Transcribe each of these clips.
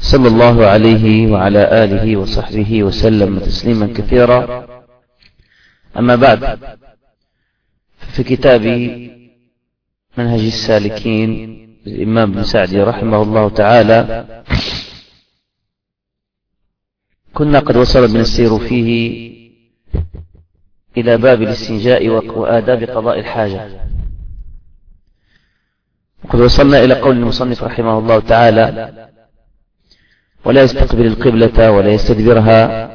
صلى الله عليه وعلى آله وصحبه وسلم تسليما كثيرا. أما بعد في كتاب منهج السالكين للإمام بن سعدي رحمه الله تعالى كنا قد وصل بن السير فيه إلى باب الاستنجاء وآداب قضاء الحاجة. وقد وصلنا إلى قول المصنف رحمه الله تعالى ولا يستقبل القبلة ولا يستدبرها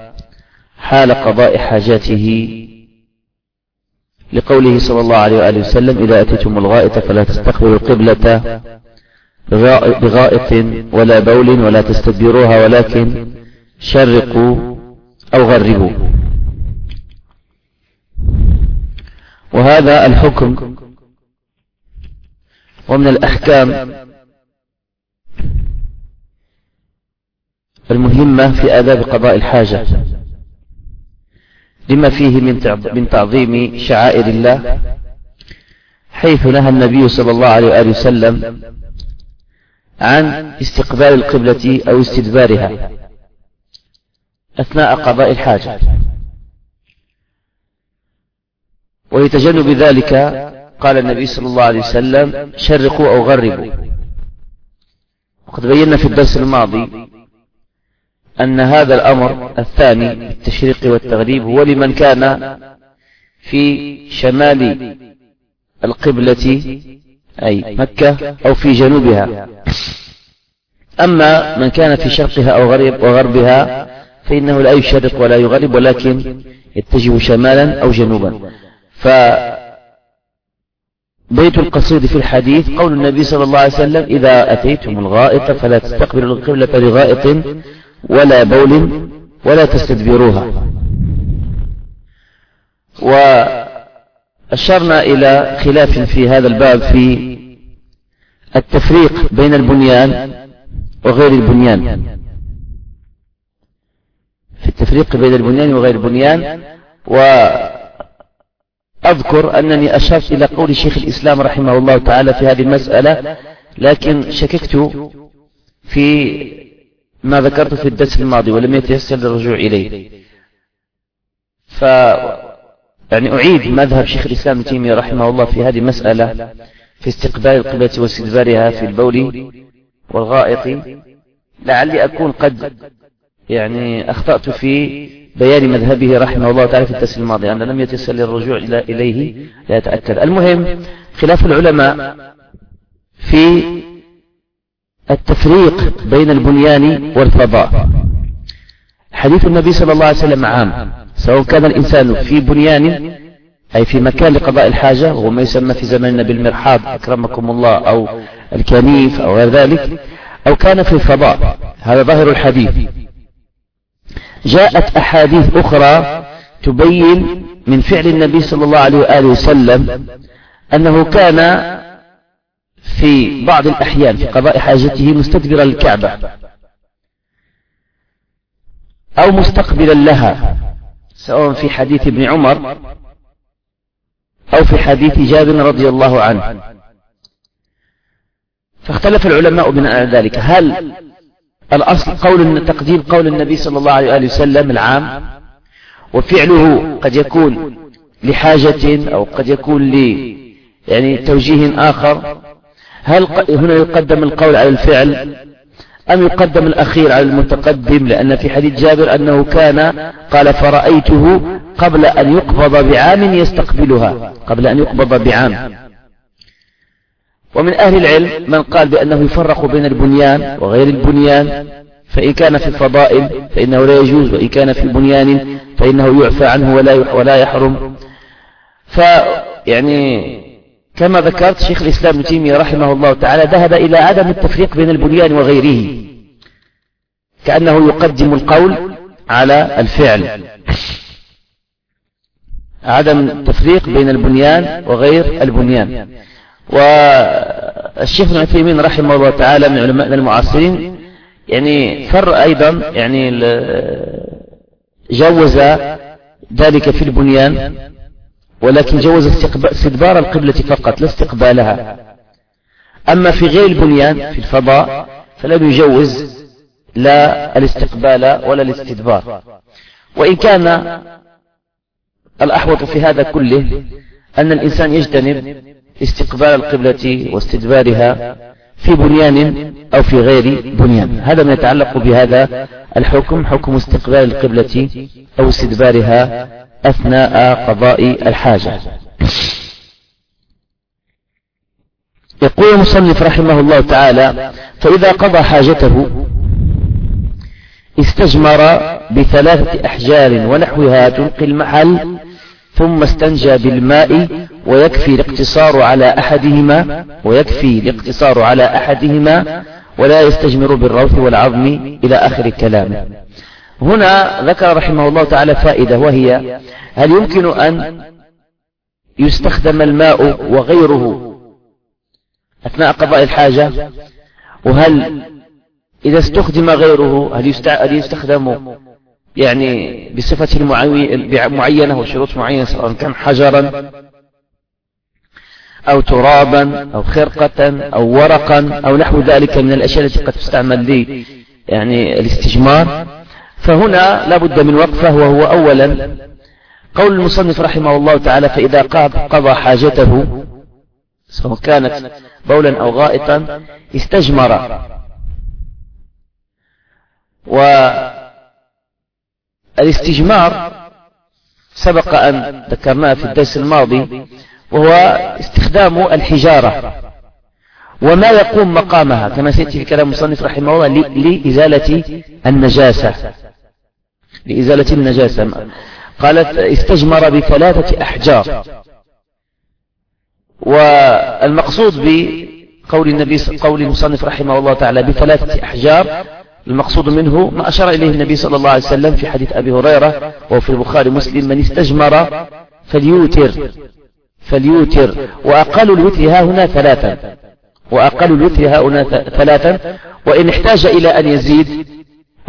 حال قضاء حاجاته. لقوله صلى الله عليه وآله وسلم إذا أتيتم الغائط فلا تستقبلوا القبلة بغائط ولا بول ولا تستدبروها ولكن شرقوا أو غربوا. وهذا الحكم. ومن الأحكام المهمة في آداب قضاء الحاجة. لما فيه من تعظيم شعائر الله حيث نهى النبي صلى الله عليه وآله وسلم عن استقبال القبلة أو استدبارها أثناء قضاء الحاجة. ولتجنب ذلك قال النبي صلى الله عليه وسلم شرقوا أو غربوا. وقد بينا في الدرس الماضي أن هذا الأمر الثاني بالتشريق والتغريب هو لمن كان في شمال القبلة أي مكة أو في جنوبها. أما من كان في شرقها أو غرب وغربها فإنه لا يشرق ولا يغرب ولكن يتجه شمالا أو جنوبا. فبيت القصيد في الحديث قول النبي صلى الله عليه وسلم إذا أتيتم الغائط فلا تستقبلوا القبلة لغائط ولا بول ولا تستدبروها. وأشرنا إلى خلاف في هذا الباب في التفريق بين البنيان وغير البنيان. في التفريق بين البنيان وغير البنيان وأذكر أنني أشرت إلى قول شيخ الإسلام رحمه الله تعالى في هذه المسألة لكن شككت في ما ذكرت في الدرس الماضي ولم يتيسر الرجوع إليه. ف يعني أعيد مذهب شيخ الإسلام ابن تيمية رحمه الله في هذه المسألة في استقبال القبلة واستدبارها في البول والغائط. لعلي أكون قد يعني أخطأت في بيان مذهبه رحمه الله تعالى في الدرس الماضي أنا لم يتيسر الرجوع إليه لا يتأكد المهم خلاف العلماء في التفريق بين البنيان والفضاء. حديث النبي صلى الله عليه وسلم عام سواء كان الإنسان في بنيان أي في مكان لقضاء الحاجة وهو ما يسمى في زماننا بالمرحاض أكرمكم الله أو الكنيف أو غير ذلك أو كان في الفضاء. هذا ظاهر الحديث. جاءت أحاديث أخرى تبين من فعل النبي صلى الله عليه وآله وسلم أنه كان في بعض الأحيان في قضاء حاجته مستدبرا للكعبة أو مستقبلا لها سواء في حديث ابن عمر أو في حديث جابر رضي الله عنه. فاختلف العلماء بناء ذلك. هل الأصل قول تقديم قول النبي صلى الله عليه وآله وسلم العام؟ وفعله قد يكون لحاجة أو قد يكون ل يعني توجيه آخر؟ هل هنا يقدم القول على الفعل أم يقدم الأخير على المتقدم؟ لأن في حديث جابر أنه كان قال فرأيته قبل أن يقبض بعام يستقبلها قبل أن يقبض بعام. ومن أهل العلم من قال بأنه يفرق بين البنيان وغير البنيان فإن كان في الفضائل فإنه لا يجوز وإن كان في بنيان فإنه يعفى عنه ولا ولا يحرم. فيعني كما ذكرت شيخ الإسلام ابن تيمية رحمه الله تعالى ذهب إلى عدم التفريق بين البنيان وغيره. كأنه يقدم القول على الفعل. عدم تفريق بين البنيان وغير البنيان. والشيخ ابن رحمه الله تعالى من علماء المعاصرين يعني فر أيضا يعني جوز ذلك في البنيان ولكن جوز استدبار القبلة فقط لا استقبالها. أما في غير البنيان في الفضاء فلم يجوز لا الاستقبال ولا الاستدبار. وإن كان الأحوط في هذا كله أن الإنسان يجتنب استقبال القبلة واستدبارها في بنيان أو في غير بنيان. هذا ما يتعلق بهذا الحكم حكم استقبال القبلة أو استدبارها أثناء قضاء الحاجة. يقول المصنف رحمه الله تعالى فإذا قضى حاجته استجمر بثلاثة أحجار ونحوها تلقي المحل ثم استنجى بالماء ويكفي الاقتصار على أحدهما ويكفي الاقتصار على أحدهما ولا يستجمر بالروث والعظم إلى آخر كلامه. هنا ذكر رحمه الله تعالى فائدة وهي هل يمكن أن يستخدم الماء وغيره أثناء قضاء الحاجة؟ وهل إذا استخدم غيره هل يستخدم يعني بصفة معينة وشروط معينة سواء كان حجرا أو ترابا أو خرقة أو ورقا أو نحو ذلك من الأشياء التي قد تستعمل لي يعني الاستجمار؟ فهنا لا بد من وقفة وهو أولا. قول المصنف رحمه الله تعالى فإذا قضى حاجته سواء كانت بولا أو غائطا استجمر. والإستجمار سبق أن ذكرناه في الدرس الماضي وهو استخدام الحجارة. وما يقوم مقامها كما سيأتي في كلام المصنف رحمه الله لإزالة النجاسة. لإزالة النجاسة. قالت استجمر بثلاثة أحجار. والمقصود بقول النبي قول المصنف رحمه الله تعالى بثلاثة أحجار المقصود منه ما أشار إليه النبي صلى الله عليه وسلم في حديث أبي هريرة وفي البخاري مسلم من استجمر فليوتر فليوتر وأقل الوتر ها هنا ثلاثا وأقل الوتر ها هنا ثلاثا وإن احتاج إلى أن يزيد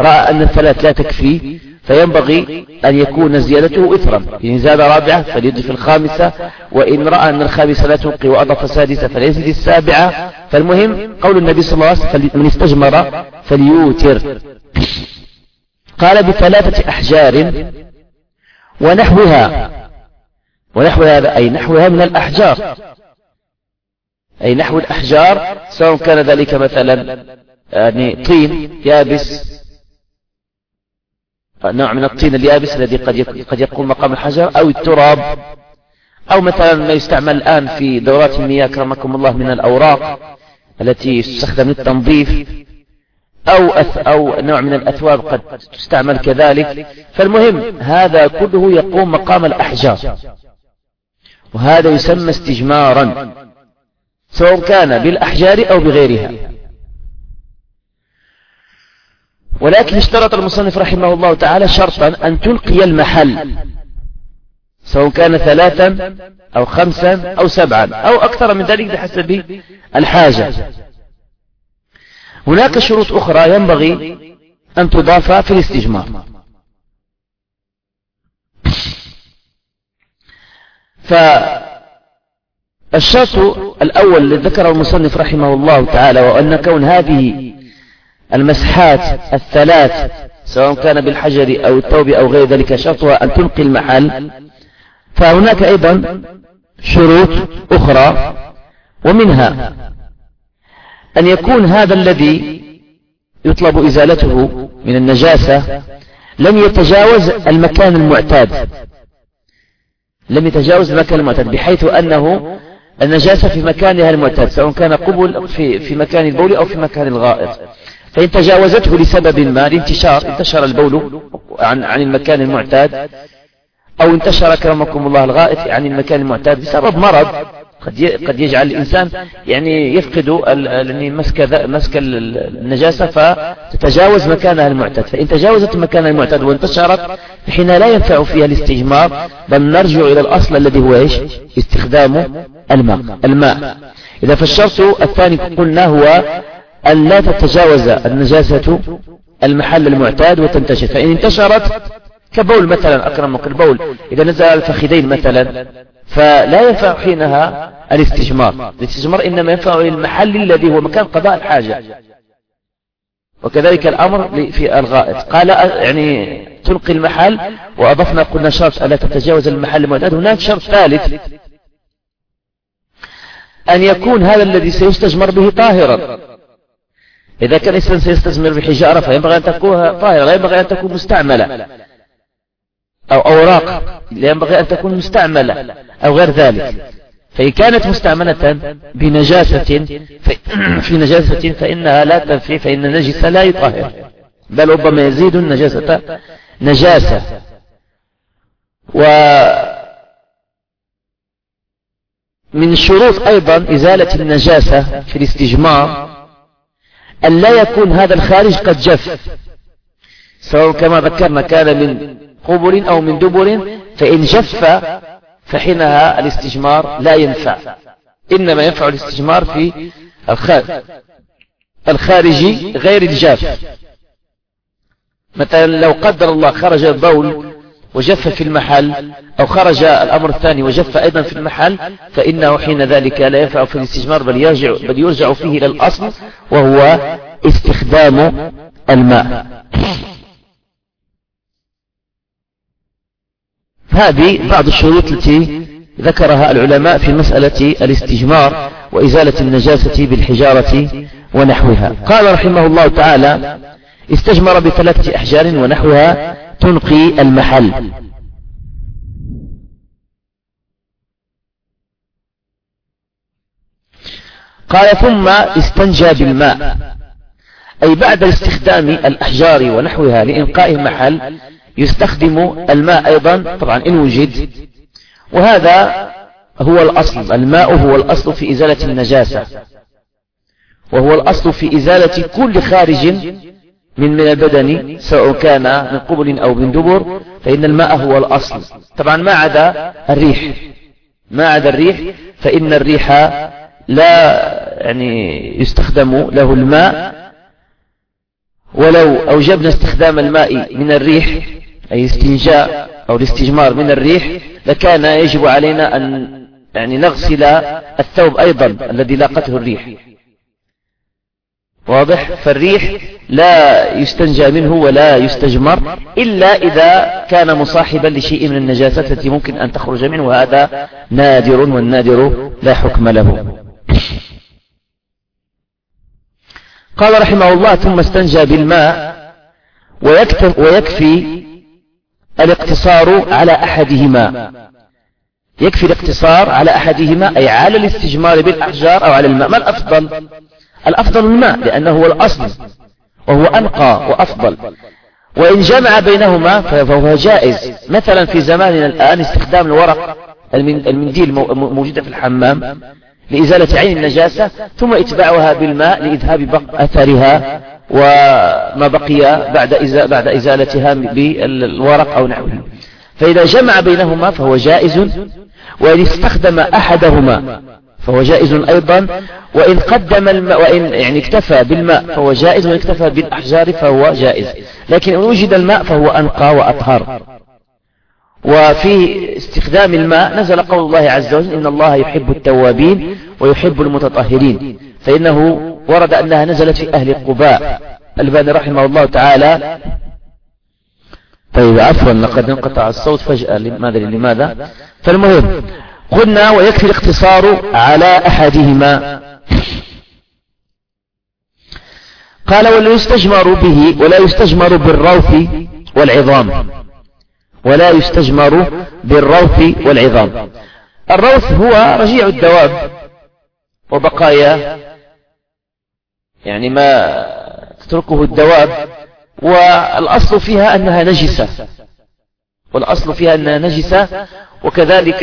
رأى أن الثلاث لا تكفي فينبغي أن يكون زيادته إثرا. إن زاد رابعة فليضف الخامسة وإن رأى أن الخامسة لا تلقي وأضف سادسة فليزد السابعة. فالمهم قول النبي صلى الله عليه وسلم من استجمر فليوتر. قال بثلاثة أحجار ونحوها. ونحو هذا أي نحوها من الأحجار. أي نحو الأحجار سواء كان ذلك مثلا يعني طين يابس نوع من الطين اليابس الذي قد قد يقوم مقام الحجر أو التراب. أو مثلا ما يستعمل الآن في دورات المياه كرمكم الله من الأوراق التي تستخدم للتنظيف. أو أث أو نوع من الأثواب قد تستعمل كذلك. فالمهم هذا كله يقوم مقام الأحجار. وهذا يسمى استجمارا سواء كان بالأحجار أو بغيرها. ولكن اشترط المصنف رحمه الله تعالى شرطا أن تلقي المحل سواء كان ثلاثا أو خمسا أو سبعا أو أكثر من ذلك بحسب الحاجة. هناك شروط أخرى ينبغي أن تضاف في الاستجمار. فالشرط الأول الذي ذكره المصنف رحمه الله تعالى وأن كون هذه المسحات الثلاث سواء كان بالحجر أو الثوب أو غير ذلك شرطها أن تلقي المحل. فهناك أيضا شروط أخرى ومنها أن يكون هذا الذي يطلب إزالته من النجاسة لم يتجاوز المكان المعتاد. لم يتجاوز المكان المعتاد بحيث أنه النجاسة في مكانها المعتاد سواء كان قبل في, في مكان البول أو في مكان الغائط. فإن تجاوزته لسبب ما لانتشار انتشر البول عن, عن المكان المعتاد أو انتشر كرمكم الله الغائط عن المكان المعتاد بسبب مرض قد قد يجعل الإنسان يعني يفقد يعني مسك مسك النجاسة فتتجاوز مكانها المعتاد. فإن تجاوزت مكانها المعتاد وانتشرت حين لا ينفع فيها الاستجمار بل نرجع إلى الأصل الذي هو إيش؟ استخدام الماء. الماء. إذا فالشرط الثاني قلنا هو أن لا تتجاوز النجاسة المحل المعتاد وتنتشر. فإن انتشرت كبول مثلا أكرمك البول إذا نزل الفخذين مثلا فلا ينفع حينها الاستجمار. الاستجمار إنما ينفع للمحل الذي هو مكان قضاء الحاجة. وكذلك الأمر في الغائط. قال يعني تلقي المحل وأضفنا قلنا شرط ألا تتجاوز المحل المعتاد. هناك شرط ثالث أن يكون هذا الذي سيستجمر به طاهرا. إذا كان الإنسان سيستثمر بحجارة فينبغي أن تكون طاهرة لا ينبغي أن تكون مستعملة. أو أوراق لا ينبغي أن تكون مستعملة أو غير ذلك. فإن كانت مستعملة بنجاسة في نجاسة فإنها لا تنفي فإن النجس لا يطهر. بل ربما يزيد النجاسة نجاسة. و من الشروط أيضا إزالة النجاسة في الاستجمار أن لا يكون هذا الخارج قد جف. سواء كما ذكرنا كان من قبل أو من دبر فإن جف فحينها الاستجمار لا ينفع. إنما ينفع الاستجمار في الخارجي غير الجاف. مثلا لو قدر الله خرج البول وجف في المحل أو خرج الأمر الثاني وجف أيضا في المحل فإنه حين ذلك لا ينفع في الاستجمار بل يرجع, بل يرجع فيه إلى الأصل وهو استخدام الماء. هذه بعض الشروط التي ذكرها العلماء في مسألة الاستجمار وإزالة النجاسة بالحجارة ونحوها. قال رحمه الله تعالى استجمر بثلاثة أحجار ونحوها تنقي المحل. قال ثم استنجى بالماء. أي بعد استخدام الأحجار ونحوها لإنقاء المحل يستخدم الماء أيضا طبعا إن وجد. وهذا هو الأصل. الماء هو الأصل في إزالة النجاسة. وهو الأصل في إزالة كل خارج من من البدن سواء كان من قبل أو من دبر فإن الماء هو الأصل. طبعا ما عدا الريح. ما عدا الريح فإن الريح لا يعني يستخدم له الماء. ولو أوجبنا استخدام الماء من الريح أي استنجاء أو الاستجمار من الريح لكان يجب علينا أن يعني نغسل الثوب أيضا الذي لاقته الريح. واضح؟ فالريح لا يستنجى منه ولا يستجمر إلا إذا كان مصاحبا لشيء من النجاسات التي ممكن أن تخرج منه وهذا نادر والنادر لا حكم له. قال رحمه الله ثم استنجى بالماء ويكفي الاقتصار على أحدهما. يكفي الاقتصار على أحدهما أي على الاستجمار بالأحجار أو على الماء. ما الأفضل؟ الأفضل الماء لأنه هو الأصل وهو أنقى وأفضل. وإن جمع بينهما فهو جائز. مثلا في زماننا الآن استخدام الورق المنديل موجودة في الحمام لإزالة عين النجاسة ثم إتباعها بالماء لإذهاب أثرها وما بقي بعد بعد إزالتها بالورق أو نحوه. فإذا جمع بينهما فهو جائز وإن استخدم أحدهما فهو جائز أيضا وإن قدم الماء وإن يعني اكتفى بالماء فهو جائز وإن اكتفى بالأحجار فهو جائز. لكن إن وجد الماء فهو أنقى وأطهر. وفي استخدام الماء نزل قول الله عز وجل إن الله يحب التوابين ويحب المتطهرين. فإنه ورد أنها نزلت في أهل قباء الباني رحمه الله تعالى. طيب عفوا لقد انقطع الصوت فجأة. لماذا لماذا. فالمهم قلنا ويكفي الاقتصار على أحدهما. قال ولا يستجمر به ولا يستجمر بالروث والعظام. ولا يستجمر بالروث والعظام. الروث هو رجيع الدواب وبقايا يعني ما تتركه الدواب والأصل فيها أنها نجسة. والأصل فيها أنها نجسة وكذلك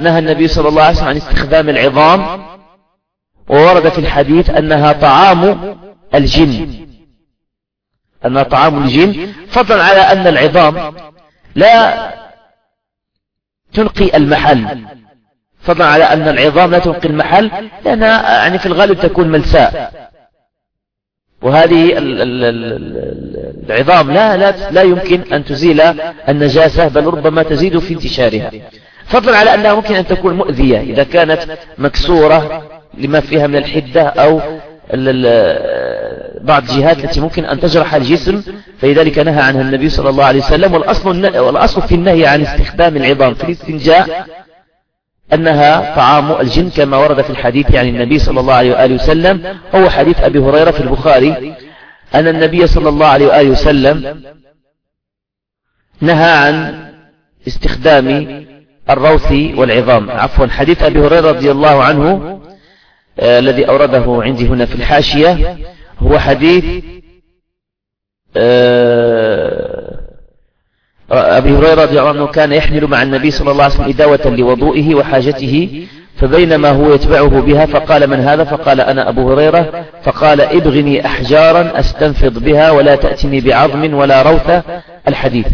نهى النبي صلى الله عليه وسلم عن استخدام العظام وورد في الحديث أنها طعام الجن. أنها طعام الجن. فضلا على أن العظام لا تنقي المحل. فضلا على أن العظام لا تنقي المحل لأنها يعني في الغالب تكون ملساء. وهذه العظام لا, لا, لا يمكن أن تزيل النجاسة بل ربما تزيد في انتشارها. فضلا على أنها ممكن أن تكون مؤذية إذا كانت مكسورة لما فيها من الحدة أو بعض الجهات التي ممكن أن تجرح الجسم. فلذلك نهى عنها النبي صلى الله عليه وسلم والأصل, والأصل في النهي عن استخدام العظام في الاستنجاء أنها طعام الجن كما ورد في الحديث عن النبي صلى الله عليه وآله وسلم هو حديث أبي هريرة في البخاري أن النبي صلى الله عليه وآله وسلم نهى عن استخدام الروث والعظام. عفوا حديث أبي هريرة رضي الله عنه آه الذي أورده عندي هنا في الحاشية هو حديث آه أبي هريرة رضي الله عنه كان يحمل مع النبي صلى الله عليه وسلم إداوة لوضوئه وحاجته فبينما هو يتبعه بها فقال من هذا؟ فقال أنا أبو هريرة. فقال ابغني أحجارا أستنفض بها ولا تأتني بعظم ولا روث الحديث.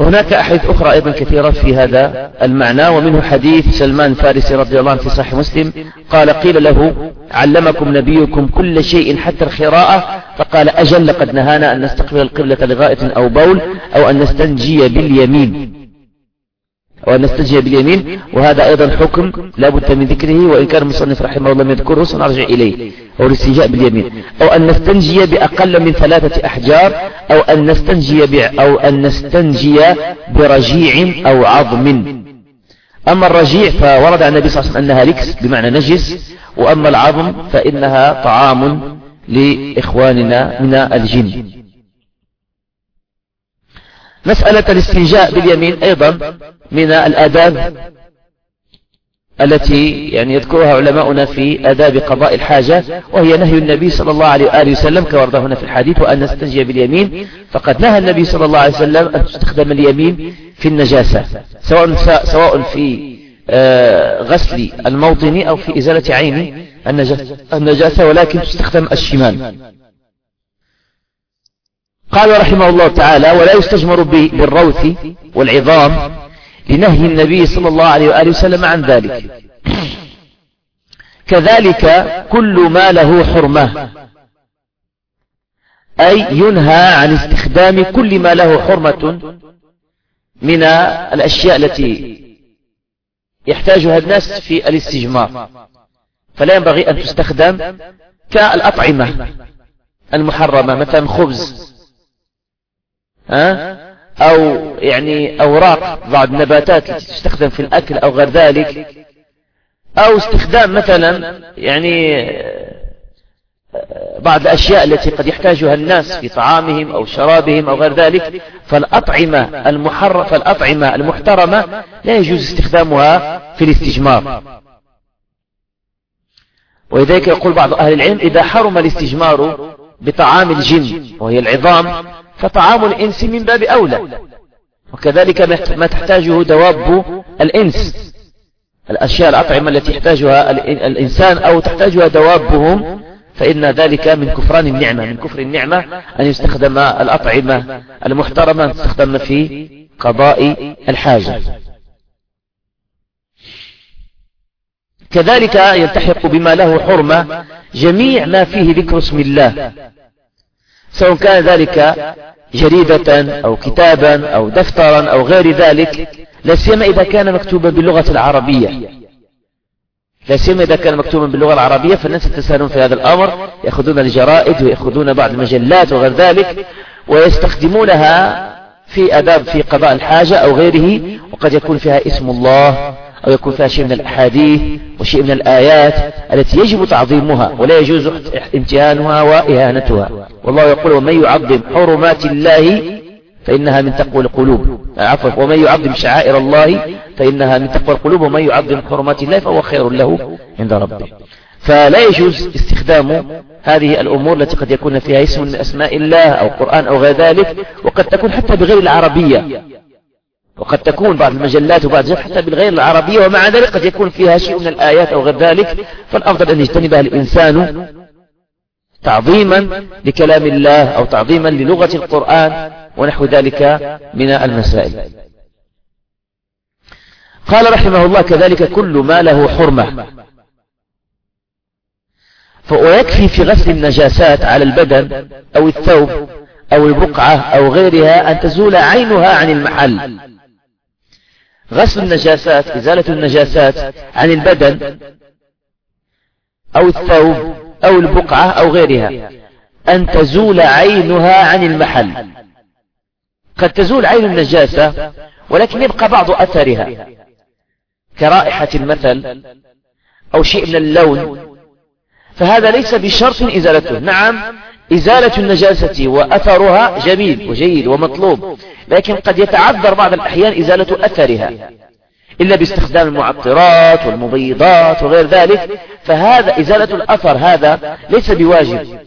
وهناك أحاديث أخرى أيضا كثيرة في هذا المعنى ومنه حديث سلمان الفارسي رضي الله عنه في صحيح مسلم قال قيل له علمكم نبيكم كل شيء حتى الخراءة فقال أجل لقد نهانا أن نستقبل القبلة لغائط أو بول أو أن نستنجي باليمين. وأن نستنجي باليمين وهذا أيضا حكم لا بد من ذكره وإن كان المصنف رحمه الله لم يذكره سنرجع إليه أو الاستنجاء باليمين أو أن نستنجي بأقل من ثلاثة أحجار أو أن نستنجي أو أن نستنجي برجيع أو عظم. أما الرجيع فورد عن النبي صلى الله عليه وسلم أنها لكس بمعنى نجس وأما العظم فإنها طعام لإخواننا من الجن. مسألة الاستنجاء باليمين أيضا من الآداب التي يعني يذكرها علماؤنا في آداب قضاء الحاجة وهي نهي النبي صلى الله عليه وآله وسلم كما ورد هنا في الحديث وأن نستنجي باليمين. فقد نهى النبي صلى الله عليه وسلم أن تستخدم اليمين في النجاسة سواء سواء في آه، غسل الموطن أو في إزالة عين النجاسة ولكن تستخدم الشمال. قال رحمه الله تعالى ولا يستجمر بالروث والعظام لنهي النبي صلى الله عليه وآله وسلم عن ذلك. كذلك كل ما له حرمة. أي ينهى عن استخدام كل ما له حرمة من الأشياء التي يحتاجها الناس في الاستجمار. فلا ينبغي أن تستخدم كالأطعمة المحرمة مثلا خبز. ها؟ أو يعني أوراق بعض النباتات التي تستخدم في الأكل أو غير ذلك. أو استخدام مثلا يعني بعض الأشياء التي قد يحتاجها الناس في طعامهم أو شرابهم أو غير ذلك. فالأطعمة المحرمة فالأطعمة المحترمة لا يجوز استخدامها في الاستجمار. ولذلك يقول بعض أهل العلم إذا حرم الاستجمار بطعام الجن وهي العظام فطعام الإنس من باب أولى. وكذلك ما تحتاجه دواب الإنس. الأشياء الأطعمة التي يحتاجها الإنسان أو تحتاجها دوابهم فإن ذلك من كفران النعمة من كفر النعمة أن يستخدم الأطعمة المحترمة تستخدم في قضاء الحاجة. كذلك يلتحق بما له حرمة جميع ما فيه ذكر اسم الله. سواء كان ذلك جريدة أو كتابا أو دفترا أو غير ذلك لا سيما إذا كان مكتوبا باللغة العربية. لا سيما إذا كان مكتوبا باللغة العربية فالناس يتساهلون في هذا الأمر. يأخذون الجرائد ويأخذون بعض المجلات وغير ذلك ويستخدمونها في أداب في قضاء الحاجة أو غيره وقد يكون فيها اسم الله. أو يكون فيها شيء من الأحاديث وشيء من الآيات التي يجب تعظيمها ولا يجوز امتهانها وإهانتها. والله يقول ومن يعظم حرمات الله فإنها من تقوى القلوب. عفوا. ومن يعظم شعائر الله فإنها من تقوى القلوب. ومن يعظم حرمات الله فهو خير له عند ربه. فلا يجوز استخدام هذه الأمور التي قد يكون فيها اسم من أسماء الله أو قرآن أو غير ذلك وقد تكون حتى بغير العربية. وقد تكون بعض المجلات وبعض حتى بالغير العربية ومع ذلك قد يكون فيها شيء من الآيات أو غير ذلك. فالأفضل أن يجتنبها الإنسان تعظيما لكلام الله أو تعظيما للغة القرآن ونحو ذلك من المسائل. قال رحمه الله كذلك كل ما له حرمة. ويكفي في غسل النجاسات على البدن أو الثوب أو البقعة أو غيرها أن تزول عينها عن المحل. غسل النجاسات إزالة النجاسات عن البدن أو الثوب أو البقعة أو غيرها أن تزول عينها عن المحل. قد تزول عين النجاسة ولكن يبقى بعض أثرها. كرائحة المثل أو شيء من اللون. فهذا ليس بشرط إزالته. نعم إزالة النجاسة وأثرها جميل وجيد ومطلوب. لكن قد يتعذر بعض الأحيان إزالة أثرها إلا باستخدام المعطرات والمبيضات وغير ذلك فهذا إزالة الأثر هذا ليس بواجب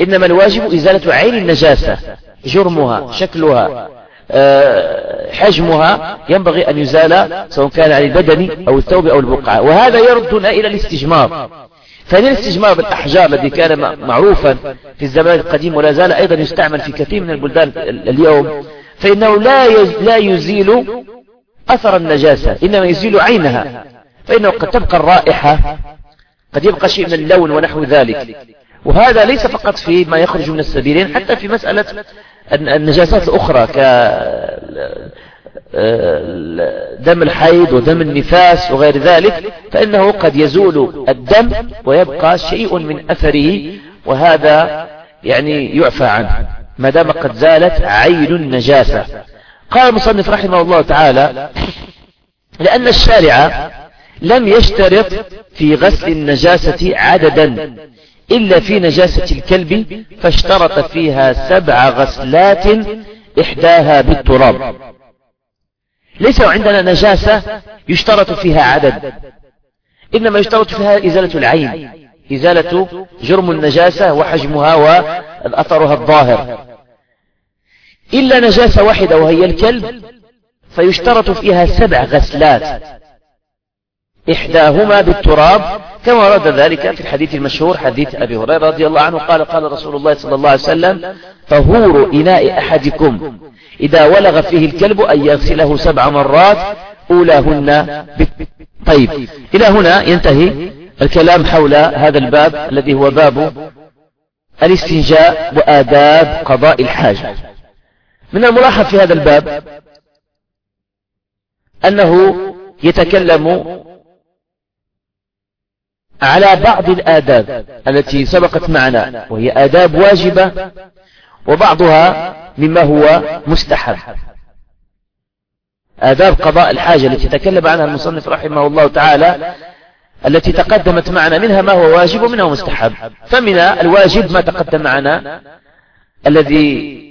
إنما الواجب إزالة عين النجاسة جرمها شكلها آه، حجمها ينبغي أن يزال سواء كان عن البدن أو الثوب أو البقعة وهذا يردنا إلى الاستجمار. فإن الاستجمار بالأحجار الذي كان معروفا في الزمان القديم ولا زال أيضا يستعمل في كثير من البلدان اليوم. فإنه لا لا يزيل أثر النجاسة إنما يزيل عينها. فإنه قد تبقى الرائحة قد يبقى شيء من اللون ونحو ذلك. وهذا ليس فقط في ما يخرج من السبيلين حتى في مسألة النجاسات الأخرى ك دم الحيض ودم النفاس وغير ذلك فإنه قد يزول الدم ويبقى شيء من أثره وهذا يعني يعفى عنه. ما دام قد زالت عين النجاسة. قال المصنف رحمه الله تعالى لأن الشارع لم يشترط في غسل النجاسة عددا إلا في نجاسة الكلب فاشترط فيها سبع غسلات إحداها بالتراب. ليس عندنا نجاسة يشترط فيها عدد. إنما يشترط فيها إزالة العين. إزالة جرم النجاسة وحجمها وأثرها الظاهر. إلا نجاسة واحدة وهي الكلب فيشترط فيها سبع غسلات. إحداهما بالتراب كما ورد ذلك في الحديث المشهور حديث أبي هريرة رضي الله عنه قال قال رسول الله صلى الله عليه وسلم طهور إناء أحدكم إذا ولغ فيه الكلب أن يغسله سبع مرات أولاهن طيب إلى هنا ينتهي الكلام حول هذا الباب الذي هو باب الاستنجاء وآداب قضاء الحاجة. من الملاحظ في هذا الباب أنه يتكلم على بعض الآداب التي سبقت معنا وهي آداب واجبة وبعضها مما هو مستحب. آداب قضاء الحاجة التي تكلم عنها المصنف رحمه الله تعالى التي تقدمت معنا منها ما هو واجب ومنها مستحب. فمن الواجب ما تقدم معنا الذي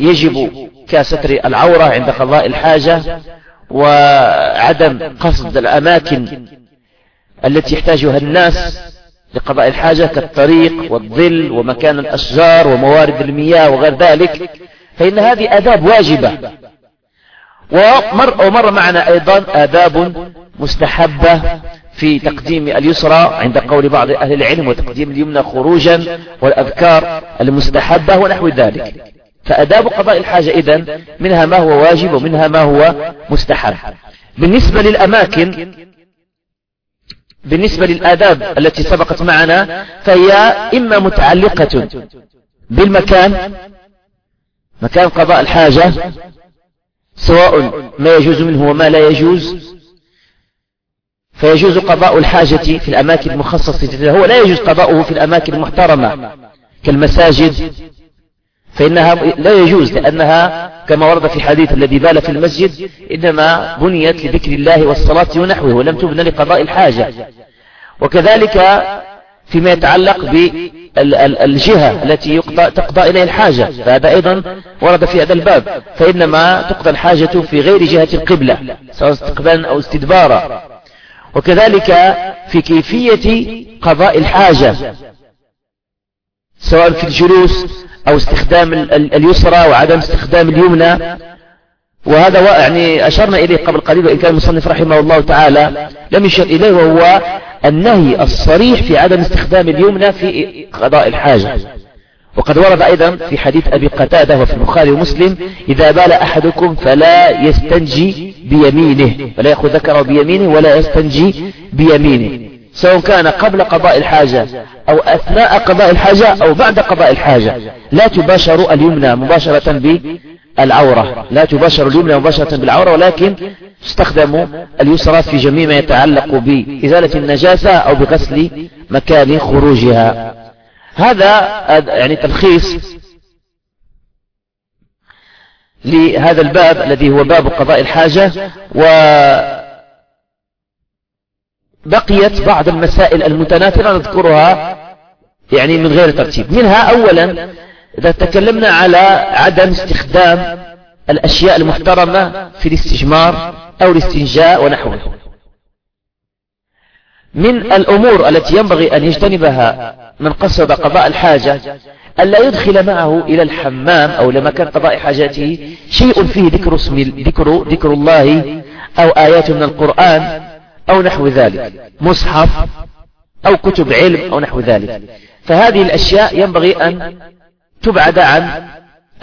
يجب كستر العورة عند قضاء الحاجة وعدم قصد الأماكن التي يحتاجها الناس لقضاء الحاجة كالطريق والظل ومكان الأشجار وموارد المياه وغير ذلك فإن هذه آداب واجبة. ومر, ومر معنا أيضا آداب مستحبة في تقديم اليسرى عند قول بعض أهل العلم وتقديم اليمنى خروجا والأذكار المستحبة ونحو ذلك. فأداب قضاء الحاجة إذن منها ما هو واجب ومنها ما هو مستحب. بالنسبة للأماكن بالنسبة للآداب التي سبقت معنا فهي إما متعلقة بالمكان مكان قضاء الحاجة سواء ما يجوز منه وما لا يجوز فيجوز قضاء الحاجة في الأماكن المخصصة له لا يجوز قضاؤه في الأماكن المحترمة كالمساجد فإنها لا يجوز لأنها كما ورد في حديث الذي بال في المسجد إنما بنيت لذكر الله والصلاة ونحوه ولم تبنى لقضاء الحاجة. وكذلك فيما يتعلق بالجهة التي تقضى إليها الحاجة. فهذا أيضا ورد في هذا الباب. فإنما تقضى الحاجة في غير جهة القبلة سواء استقبالا أو استدبارا. وكذلك في كيفية قضاء الحاجة. سواء في الجلوس أو استخدام اليسرى وعدم استخدام اليمنى. وهذا يعني أشرنا إليه قبل قليل وإن كان المصنف رحمه الله تعالى لم يشر إليه وهو النهي الصريح في عدم استخدام اليمنى في قضاء الحاجة. وقد ورد أيضا في حديث أبي قتادة وفي البخاري ومسلم إذا بال أحدكم فلا يستنجي بيمينه فلا يأخذ ذكره بيمينه ولا يستنجي بيمينه. سواء كان قبل قضاء الحاجة أو أثناء قضاء الحاجة أو بعد قضاء الحاجة. لا تباشر اليمنى مباشرة بالعورة. لا تباشر اليمنى مباشرة بالعورة ولكن تستخدم اليسرى في جميع ما يتعلق بإزالة النجاسة أو بغسل مكان خروجها. هذا يعني تلخيص لهذا الباب الذي هو باب قضاء الحاجة وبقيت بعض المسائل المتناثرة نذكرها يعني من غير ترتيب. منها أولا إذا تكلمنا على عدم استخدام الأشياء المحترمة في الاستجمار أو الاستنجاء ونحوه. من الأمور التي ينبغي أن يجتنبها من قصد قضاء الحاجة ألا يدخل معه إلى الحمام أو لمكان قضاء حاجته شيء فيه ذكر اسم ذكر ذكر الله أو آيات من القرآن أو نحو ذلك مصحف أو كتب علم أو نحو ذلك. فهذه الأشياء ينبغي أن تبعد عن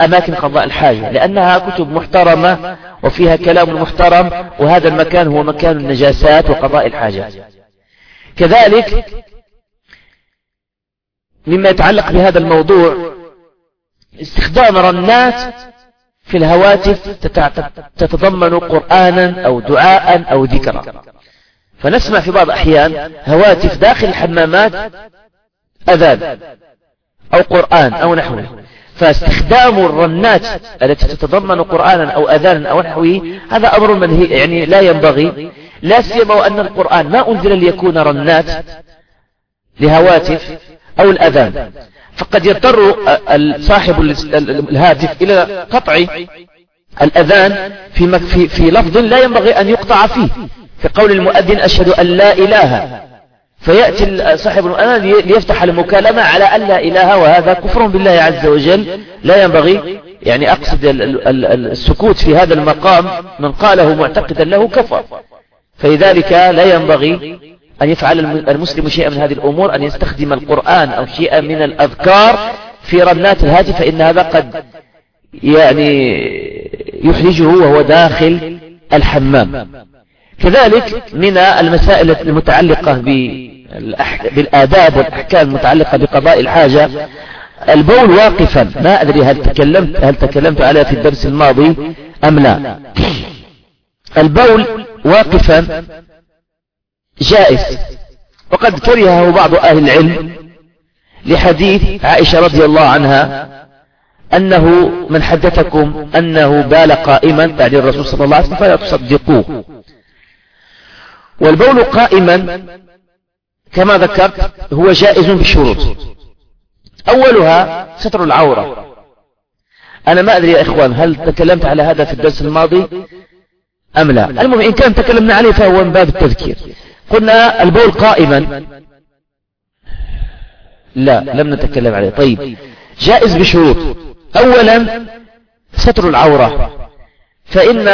أماكن قضاء الحاجة لأنها كتب محترمة وفيها كلام محترم وهذا المكان هو مكان النجاسات وقضاء الحاجات كذلك مما يتعلق بهذا الموضوع استخدام رنات في الهواتف تتضمن قرآنا أو دعاء أو ذكرا فنسمع في بعض الأحيان هواتف داخل الحمامات أذان أو قرآن أو نحوه. فاستخدام الرنات التي تتضمن قرآنا أو أذانا أو نحوه هذا أمر منهي يعني لا ينبغي. لا سيما وأن القرآن ما أنزل ليكون رنات لهواتف أو الأذان. فقد يضطر صاحب الهاتف إلى قطع الأذان في, في, في لفظ لا ينبغي أن يقطع فيه. في قول المؤذن أشهد أن لا إله. فيأتي صاحب الأذان ليفتح المكالمة على أن لا إله وهذا كفر بالله عز وجل. لا ينبغي. يعني أقصد السكوت في هذا المقام من قاله معتقدا له كفر. فلذلك لا ينبغي أن يفعل المسلم شيئا من هذه الأمور أن يستخدم القرآن أو شيئا من الأذكار في رنات الهاتف فإن هذا قد يعني يحرجه وهو داخل الحمام. كذلك من المسائل المتعلقة بالآداب والأحكام المتعلقة بقضاء الحاجة. البول واقفا. ما أدري هل تكلمت هل تكلمت عليها في الدرس الماضي أم لا. البول واقفا جائز. وقد كرهه بعض أهل العلم لحديث عائشة رضي الله عنها أنه من حدثكم أنه بال قائما بعد الرسول صلى الله عليه وسلم فلا تصدقوه. والبول قائما كما ذكرت هو جائز بشروط أولها ستر العورة. أنا ما أدري يا إخوان هل تكلمت على هذا في الدرس الماضي أم لا. المهم إن كان تكلمنا عليه فهو من باب التذكير. قلنا البول قائما. لا لم نتكلم عليه. طيب جائز بشروط. أولا ستر العورة. فإن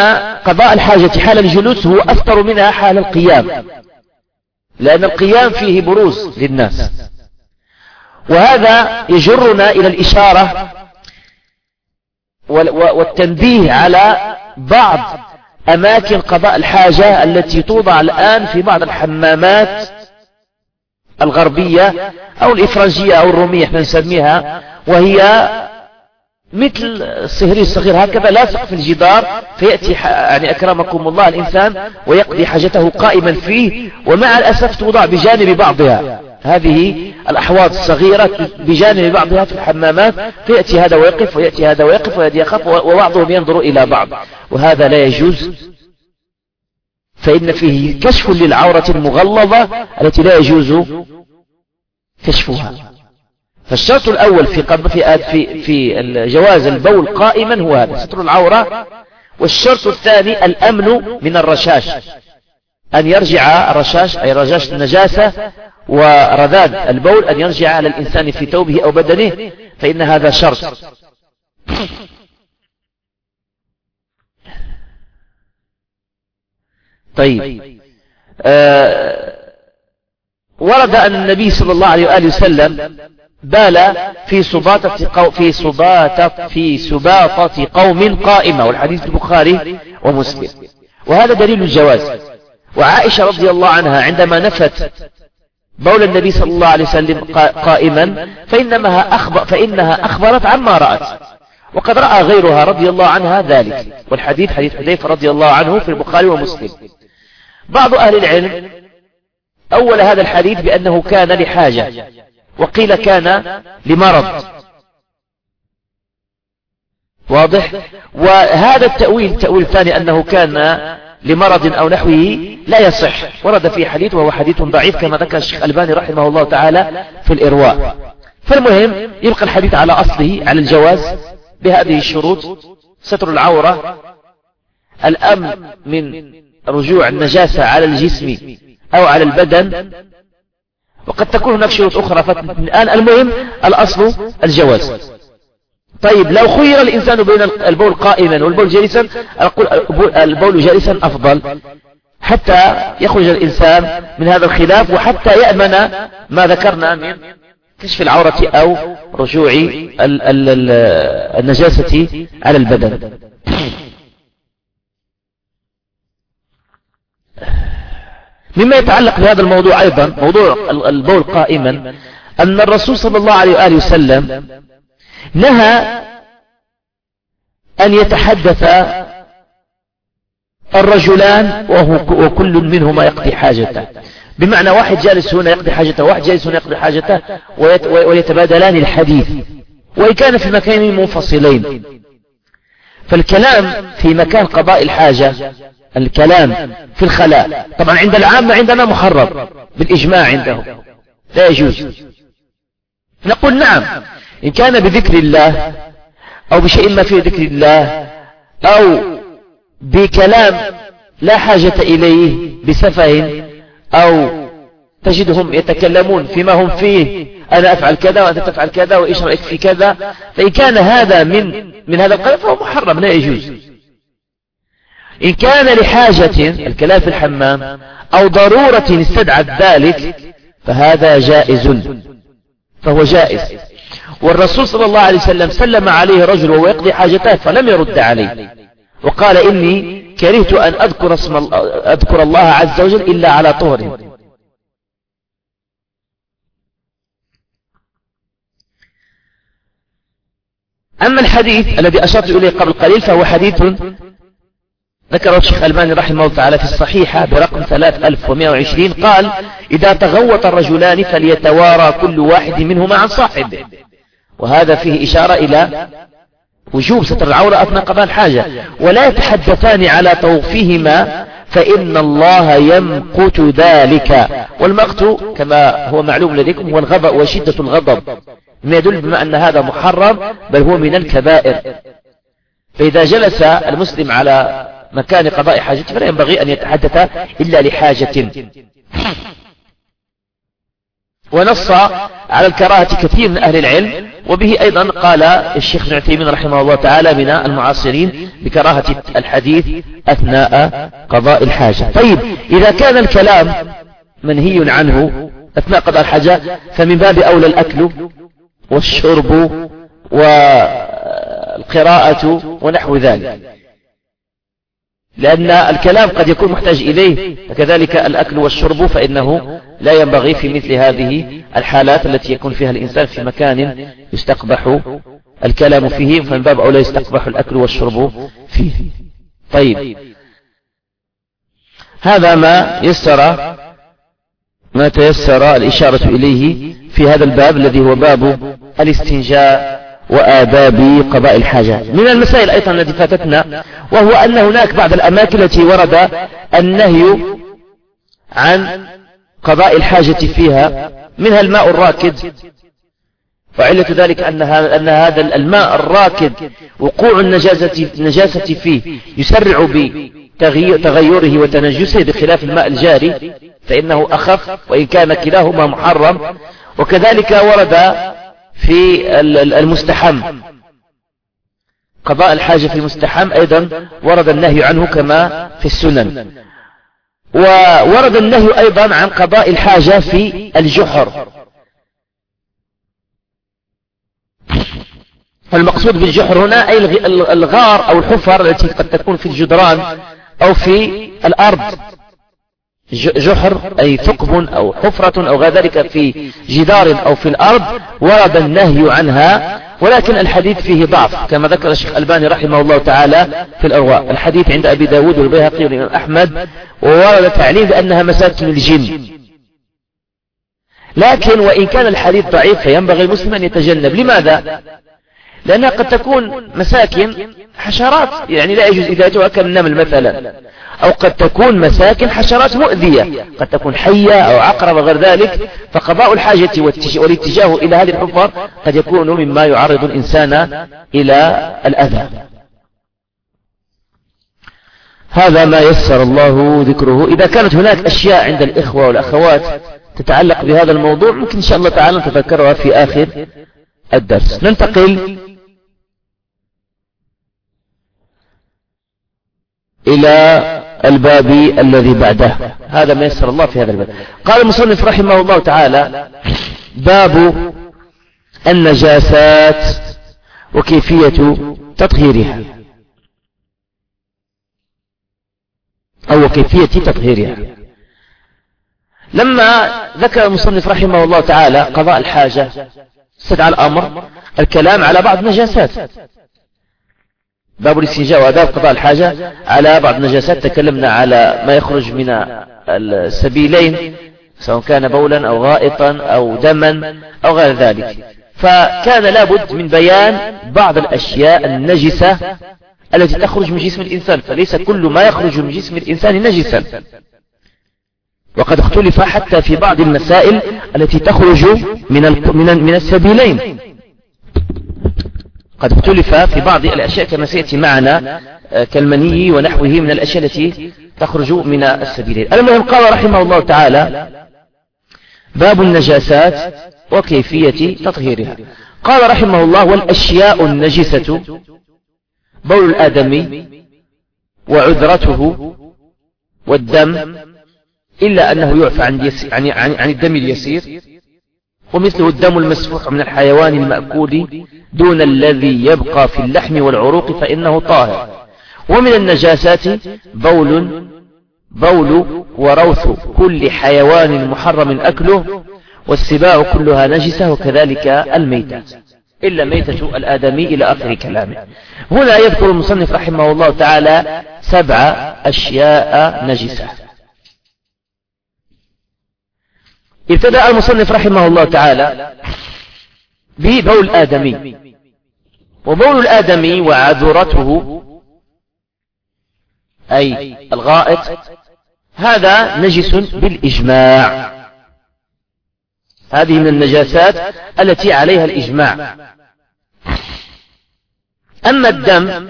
قضاء الحاجة حال الجلوس هو أفطر منها حال القيام. لأن القيام فيه بروز للناس. وهذا يجرنا إلى الإشارة والتنبيه على بعض أماكن قضاء الحاجة التي توضع الآن في بعض الحمامات الغربية أو الإفرنجية أو الرومية إحنا نسميها وهي مثل الصهري الصغير هكذا لاصق في الجدار فيأتي يعني أكرمكم الله الإنسان ويقضي حاجته قائما فيه ومع الأسف توضع بجانب بعضها. هذه الأحواض الصغيرة بجانب بعضها في الحمامات فيأتي هذا ويقف ويأتي هذا ويقف ويأتي يخف وبعضهم ينظر إلى بعض. وهذا لا يجوز. فإن فيه كشف للعورة المغلظة التي لا يجوز كشفها. فالشرط الأول في في في في جواز البول قائما هو هذا ستر العورة. والشرط الثاني الأمن من الرشاش أن يرجع الرشاش أي رشاش النجاسة ورذاذ البول أن يرجع على الإنسان في ثوبه أو بدنه فإن هذا شرط. طيب. آه ورد أن النبي صلى الله عليه وآله وسلم بال في سباطة قو في سباطة في سباطة قوم قائمة والحديث البخاري ومسلم. وهذا دليل الجواز. وعائشة رضي الله عنها عندما نفت بول النبي صلى الله عليه وسلم قائما فإنما أخبر فإنها أخبرت عما رأت. وقد رأى غيرها رضي الله عنها ذلك. والحديث حديث حذيفة رضي الله عنه في البخاري ومسلم. بعض أهل العلم أول هذا الحديث بأنه كان لحاجة. وقيل كان لمرض. واضح؟ وهذا التأويل التأويل الثاني أنه كان لمرض أو نحوه لا يصح. ورد في حديث وهو حديث ضعيف كما ذكر الشيخ الباني رحمه الله تعالى في الإرواء. فالمهم يبقى الحديث على أصله على الجواز بهذه الشروط. ستر العورة الأمن من رجوع النجاسة على الجسم أو على البدن وقد تكون هناك شروط أخرى الآن المهم الأصل الجواز. طيب لو خير الإنسان بين البول قائما والبول جالسا البول جالسا أفضل حتى يخرج الإنسان من هذا الخلاف وحتى يأمن ما ذكرنا من كشف العورة أو رجوع النجاسة على البدن. مما يتعلق بهذا الموضوع أيضا موضوع البول قائما أن الرسول صلى الله عليه وآله وسلم نهى أن يتحدث الرجلان وكل منهما يقضي حاجته. بمعنى واحد جالس هنا يقضي حاجته واحد جالس هنا يقضي حاجته ويتبادلان الحديث. وإن كان في مكانين منفصلين. فالكلام في مكان قضاء الحاجة الكلام في الخلاء. طبعا عند العامة عندنا محرم بالإجماع عندهم. لا يجوز. نقول نعم إن كان بذكر الله أو بشيء ما فيه ذكر الله أو بكلام لا حاجة إليه بسفه أو تجدهم يتكلمون فيما هم فيه أنا أفعل كذا وأنت تفعل كذا وإيش رأيك في كذا فإن كان هذا من من هذا القلب فهو محرم لا يجوز. إن كان لحاجة الكلام في الحمام أو ضرورة استدعت ذلك فهذا جائز. فهو جائز. والرسول صلى الله عليه وسلم سلم عليه رجل وهو يقضي حاجته فلم يرد عليه. وقال إني كرهت أن أذكر, اسم أذكر الله عز وجل إلا على طهر. أما الحديث الذي أشرت إليه قبل قليل فهو حديث ذكره الشيخ الباني رحمه الله تعالى في الصحيحة برقم 3120 قال إذا تغوط الرجلان فليتوارى كل واحد منهما عن صاحبه وهذا فيه إشارة إلى وجوب ستر العورة أثناء قضاء الحاجة. ولا يتحدثان على طوفهما فإن الله يمقت ذلك. والمقت كما هو معلوم لديكم هو الغضب وشدة الغضب. ما يدل بما أن هذا محرم بل هو من الكبائر. فإذا جلس المسلم على مكان قضاء حاجته فلا ينبغي أن يتحدث إلا لحاجة. ونص على الكراهة كثير من أهل العلم وبه أيضا قال الشيخ ابن عثيمين رحمه الله تعالى من المعاصرين بكراهة الحديث أثناء قضاء الحاجة. طيب إذا كان الكلام منهي عنه أثناء قضاء الحاجة فمن باب أولى الأكل والشرب والقراءة ونحو ذلك. لأن الكلام قد يكون محتاج إليه فكذلك الأكل والشرب فإنه لا ينبغي في مثل هذه الحالات التي يكون فيها الإنسان في مكان يستقبح الكلام فيه فمن باب أولى يستقبح الأكل والشرب فيه. طيب. هذا ما يسر ما تيسر الإشارة إليه في هذا الباب الذي هو باب الاستنجاء وآداب قضاء الحاجة من المسائل أيضا التي فاتتنا وهو أن هناك بعض الأماكن التي ورد النهي عن قضاء الحاجة فيها منها الماء الراكد. وعلة ذلك أن هذا الماء الراكد وقوع النجاسة, النجاسة فيه يسرع تغيره وتنجسه بخلاف الماء الجاري فإنه أخف وإن كان كلاهما محرم. وكذلك ورد في المستحم. قضاء الحاجة في المستحم أيضا ورد النهي عنه كما في السنن. وورد النهي أيضا عن قضاء الحاجة في الجحر. فالمقصود بالجحر هنا أي الغار أو الحفر التي قد تكون في الجدران أو في الأرض. جحر أي ثقب أو حفرة أو غير ذلك في جدار أو في الأرض ورد النهي عنها ولكن الحديث فيه ضعف كما ذكر الشيخ الباني رحمه الله تعالى في الأرواء الحديث عند أبي داود والبيهقي والإمام أحمد وورد تعليل بأنها مساكن الجن. لكن وإن كان الحديث ضعيف فينبغي المسلم أن يتجنب. لماذا؟ لأنها قد تكون مساكن حشرات. يعني لا يجوز إذا أكل النمل مثلا. أو قد تكون مساكن حشرات مؤذية. قد تكون حية أو عقرب وغير ذلك. فقضاء الحاجة والاتجاه إلى هذه الحفر قد يكون مما يعرض الإنسان إلى الأذى. هذا ما يسر الله ذكره. إذا كانت هناك أشياء عند الإخوة والأخوات تتعلق بهذا الموضوع ممكن إن شاء الله تعالى نتذكرها في آخر الدرس. ننتقل إلى الباب الذي بعده. هذا ما يسر الله في هذا الباب. قال المصنف رحمه الله تعالى باب النجاسات وكيفية تطهيرها. أو كيفية تطهيرها. لما ذكر المصنف رحمه الله تعالى قضاء الحاجة استدعى الأمر الكلام على بعض النجاسات. باب الاستنجاء وآداب قضاء الحاجة. على بعض النجاسات تكلمنا على ما يخرج من السبيلين سواء كان بولا أو غائطا أو دما أو غير ذلك. فكان لابد من بيان بعض الأشياء النجسة التي تخرج من جسم الإنسان فليس كل ما يخرج من جسم الإنسان نجسا. وقد اختلف حتى في بعض المسائل التي تخرج من من السبيلين. قد اختلف في بعض الأشياء كما سيأتي معنا آه، كالمني ونحوه من الأشياء التي تخرج من السبيلين المهم قال رحمه الله تعالى باب النجاسات وكيفية تطهيرها. قال رحمه الله والأشياء النجسة بول الآدمي وعذرته والدم إلا أنه يعفى عن, عن, عن, عن الدم اليسير ومثله الدم المسفوح من الحيوان المأكول دون الذي يبقى في اللحم والعروق فإنه طاهر. ومن النجاسات بول بول وروث كل حيوان محرم أكله والسباع كلها نجسة وكذلك الميتات إلا ميتة الآدمي إلى آخر كلامه. هنا يذكر المصنف رحمه الله تعالى سبع أشياء نجسة. ابتدأ المصنف رحمه الله تعالى ببول آدمي. وبول الآدمي وعذرته أي الغائط هذا نجس بالإجماع. هذه من النجاسات التي عليها الإجماع. أما الدم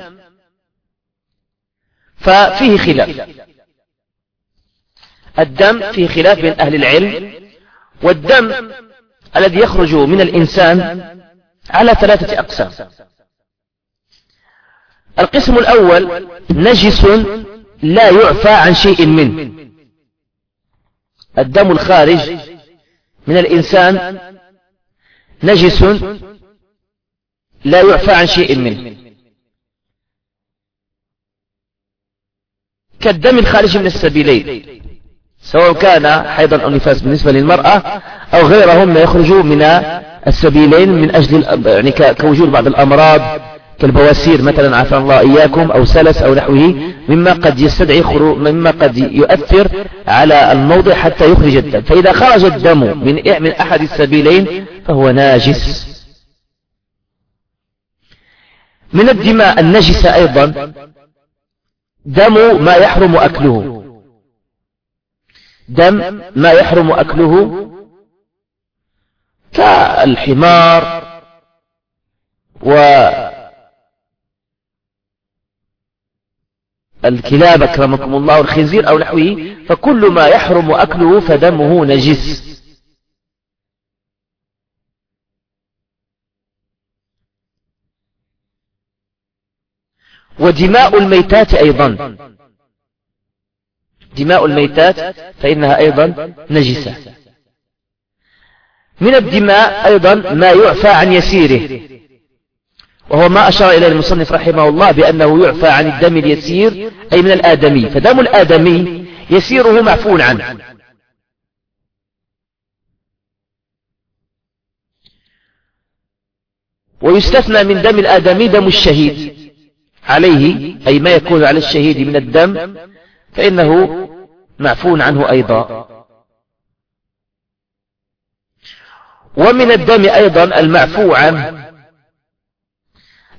ففيه خلاف. الدم فيه خلاف بين أهل العلم والدم الذي يخرج من الإنسان على ثلاثة أقسام. القسم الأول نجس لا يعفى عن شيء منه. الدم الخارج من الإنسان نجس لا يعفى عن شيء منه. كالدم الخارج من السبيلين سواء كان حيضا أو نفاس بالنسبة للمرأة أو غيرهم ما يخرج من السبيلين من أجل يعني كوجود بعض الأمراض كالبواسير مثلا عافى الله إياكم أو سلس أو نحوه مما قد يستدعي خروج مما قد يؤثر على الموضع حتى يخرج الدم. فإذا خرج الدم من من أحد السبيلين فهو ناجس. من الدماء النجسة أيضا دم ما يحرم أكله. دم ما يحرم أكله. كالحمار و الكلاب أكرمكم الله الخنزير أو نحوه فكل ما يحرم أكله فدمه نجس. ودماء الميتات أيضا. دماء الميتات فإنها أيضا نجسة. من الدماء أيضا ما يعفى عن يسيره. وهو ما أشار إليه المصنف رحمه الله بأنه يعفى عن الدم اليسير أي من الآدمي. فدم الآدمي يسيره معفو عنه. ويستثنى من دم الآدمي دم الشهيد. عليه أي ما يكون على الشهيد من الدم فإنه معفو عنه أيضا. ومن الدم أيضا المعفو عنه.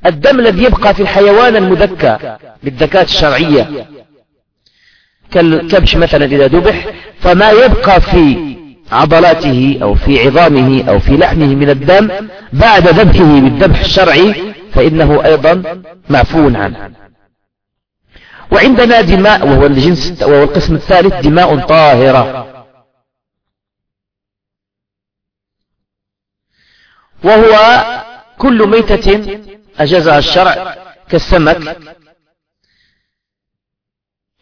الدم الذي يبقى في الحيوان المذكى بالذكاة الشرعية. كالكبش مثلا إذا ذبح فما يبقى في عضلاته أو في عظامه أو في لحمه من الدم بعد ذبحه بالذبح الشرعي فإنه أيضا معفو عنه. وعندنا دماء وهو الجنس وهو القسم الثالث دماء طاهرة. وهو كل ميتة أجازها الشرع كالسمك.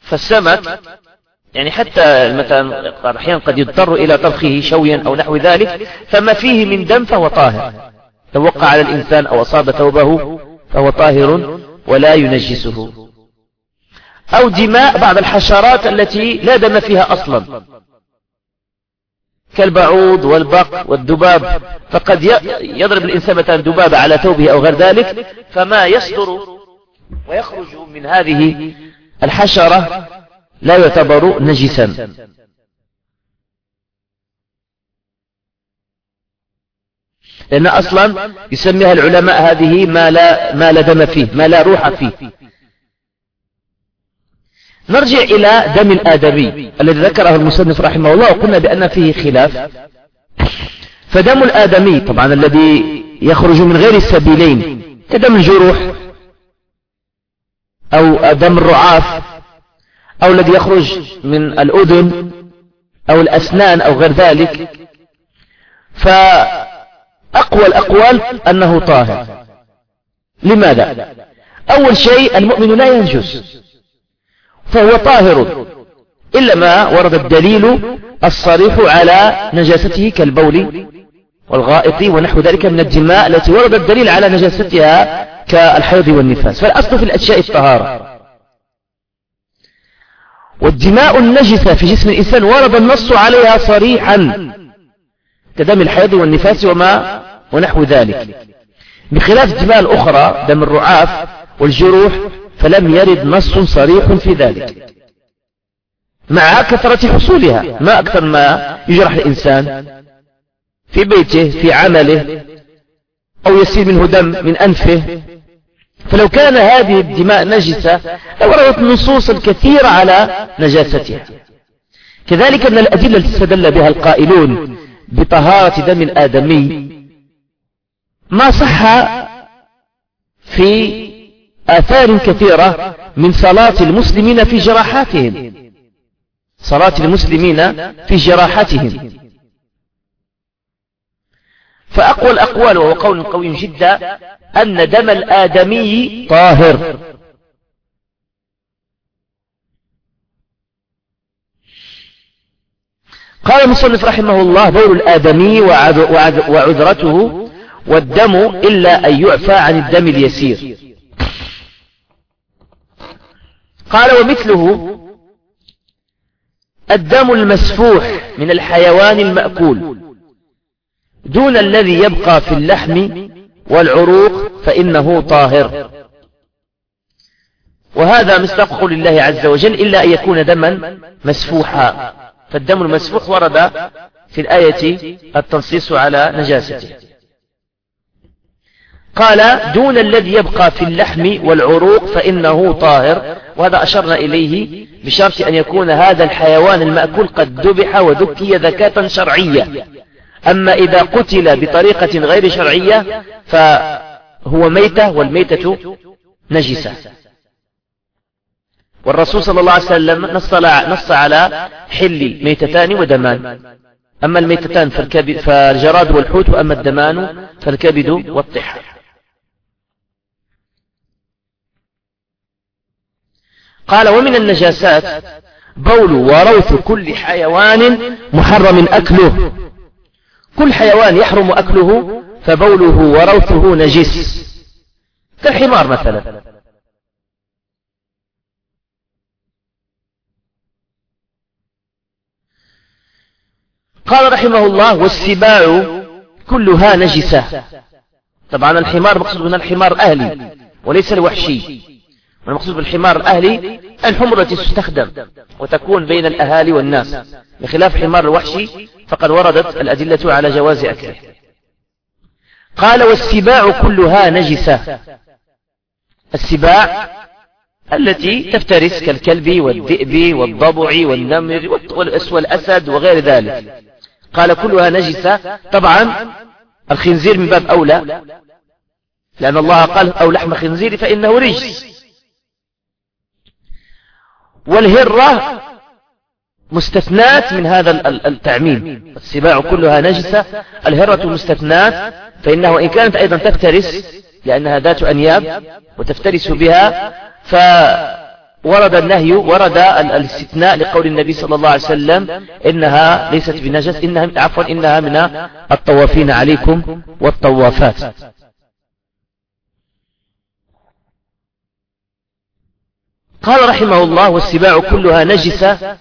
فالسمك يعني حتى مثلا أحيانا قد يضطر إلى طبخه شويا أو نحو ذلك فما فيه من دم فهو طاهر. لو وقع على الإنسان أو أصاب ثوبه فهو طاهر ولا ينجسه. أو دماء بعض الحشرات التي لا دم فيها أصلا. كالبعوض والبق والذباب فقد يضرب الإنسان مثلا ذبابة على ثوبه أو غير ذلك فما يصدر ويخرج من هذه الحشرة لا يعتبر نجسا. لأن أصلا يسميها العلماء هذه ما لا, ما لا دم فيه ما لا روح فيه. نرجع إلى دم الآدمي الذي ذكره المصنف رحمه الله وقلنا بأن فيه خلاف. فدم الآدمي طبعا الذي يخرج من غير السبيلين كدم الجروح أو دم الرعاف أو الذي يخرج من الأذن أو الأسنان أو غير ذلك. فأقوى الأقوال أنه طاهر. لماذا؟ أول شيء المؤمن لا ينجس. فهو طاهر. إلا ما ورد الدليل الصريح على نجاسته كالبول والغائط ونحو ذلك من الدماء التي ورد الدليل على نجاستها كالحيض والنفاس. فالأصل في الأشياء الطهارة. والدماء النجسة في جسم الإنسان ورد النص عليها صريحا كدم الحيض والنفاس وما ونحو ذلك. بخلاف الدماء الأخرى دم الرعاف والجروح فلم يرد نص صريح في ذلك. مع كثرة حصولها ما أكثر ما يجرح الإنسان في بيته في عمله أو يسير منه دم من أنفه. فلو كان هذه الدماء نجسة لوردت النصوص الكثيرة على نجاستها. كذلك من الأدلة التي استدل بها القائلون بطهارة دم الآدمي ما صح في آثار كثيرة من صلاة المسلمين في جراحاتهم. صلاة المسلمين في جراحاتهم. فأقوى الأقوال وهو قول قوي جدا أن دم الآدمي طاهر. قال المصنف رحمه الله بول الآدمي وعذرته والدم إلا أن يعفى عن الدم اليسير. قال ومثله الدم المسفوح من الحيوان المأكول. دون الذي يبقى في اللحم والعروق فإنه طاهر. وهذا مصداق قول الله عز وجل إلا أن يكون دما مسفوحا. فالدم المسفوح ورد في الآية التنصيص على نجاسته. قال دون الذي يبقى في اللحم والعروق فإنه طاهر. وهذا أشرنا إليه بشرط أن يكون هذا الحيوان المأكول قد ذبح وذكي ذكاة شرعية. أما إذا قتل بطريقة غير شرعية فهو ميتة والميتة نجسة. والرسول صلى الله عليه وسلم نص على حل ميتتان ودمان. أما الميتتان فالجراد والحوت وأما الدمان فالكبد والطحال. قال ومن النجاسات بول وروث كل حيوان محرم أكله. كل حيوان يحرم أكله فبوله وروثه نجس. كالحمار مثلا. قال رحمه الله والسباع كلها نجسة. طبعا الحمار مقصود من الحمار أهلي وليس الوحشي. المقصود بالحمار الأهلي الحمر التي تستخدم وتكون بين الأهالي والناس. بخلاف حمار الوحشي فقد وردت الأدلة على جواز أكله. قال والسباع كلها نجسة. السباع التي تفترس كالكلب والذئب والضبع والنمر والأسد وغير ذلك. قال كلها نجسة. طبعا الخنزير من باب أولى. لأن الله قال أو لحم خنزير فإنه رجس. والهرة مستثنات من هذا التعميم. السباع كلها نجسة الهرة مستثنات فإنه إن كانت أيضا تفترس لأنها ذات أنياب وتفترس بها فورد النهي ورد الاستثناء لقول النبي صلى الله عليه وسلم إنها ليست بنجس إنها عفوا إنها من الطوافين عليكم والطوافات. قال رحمه الله والسباع كلها نجسة.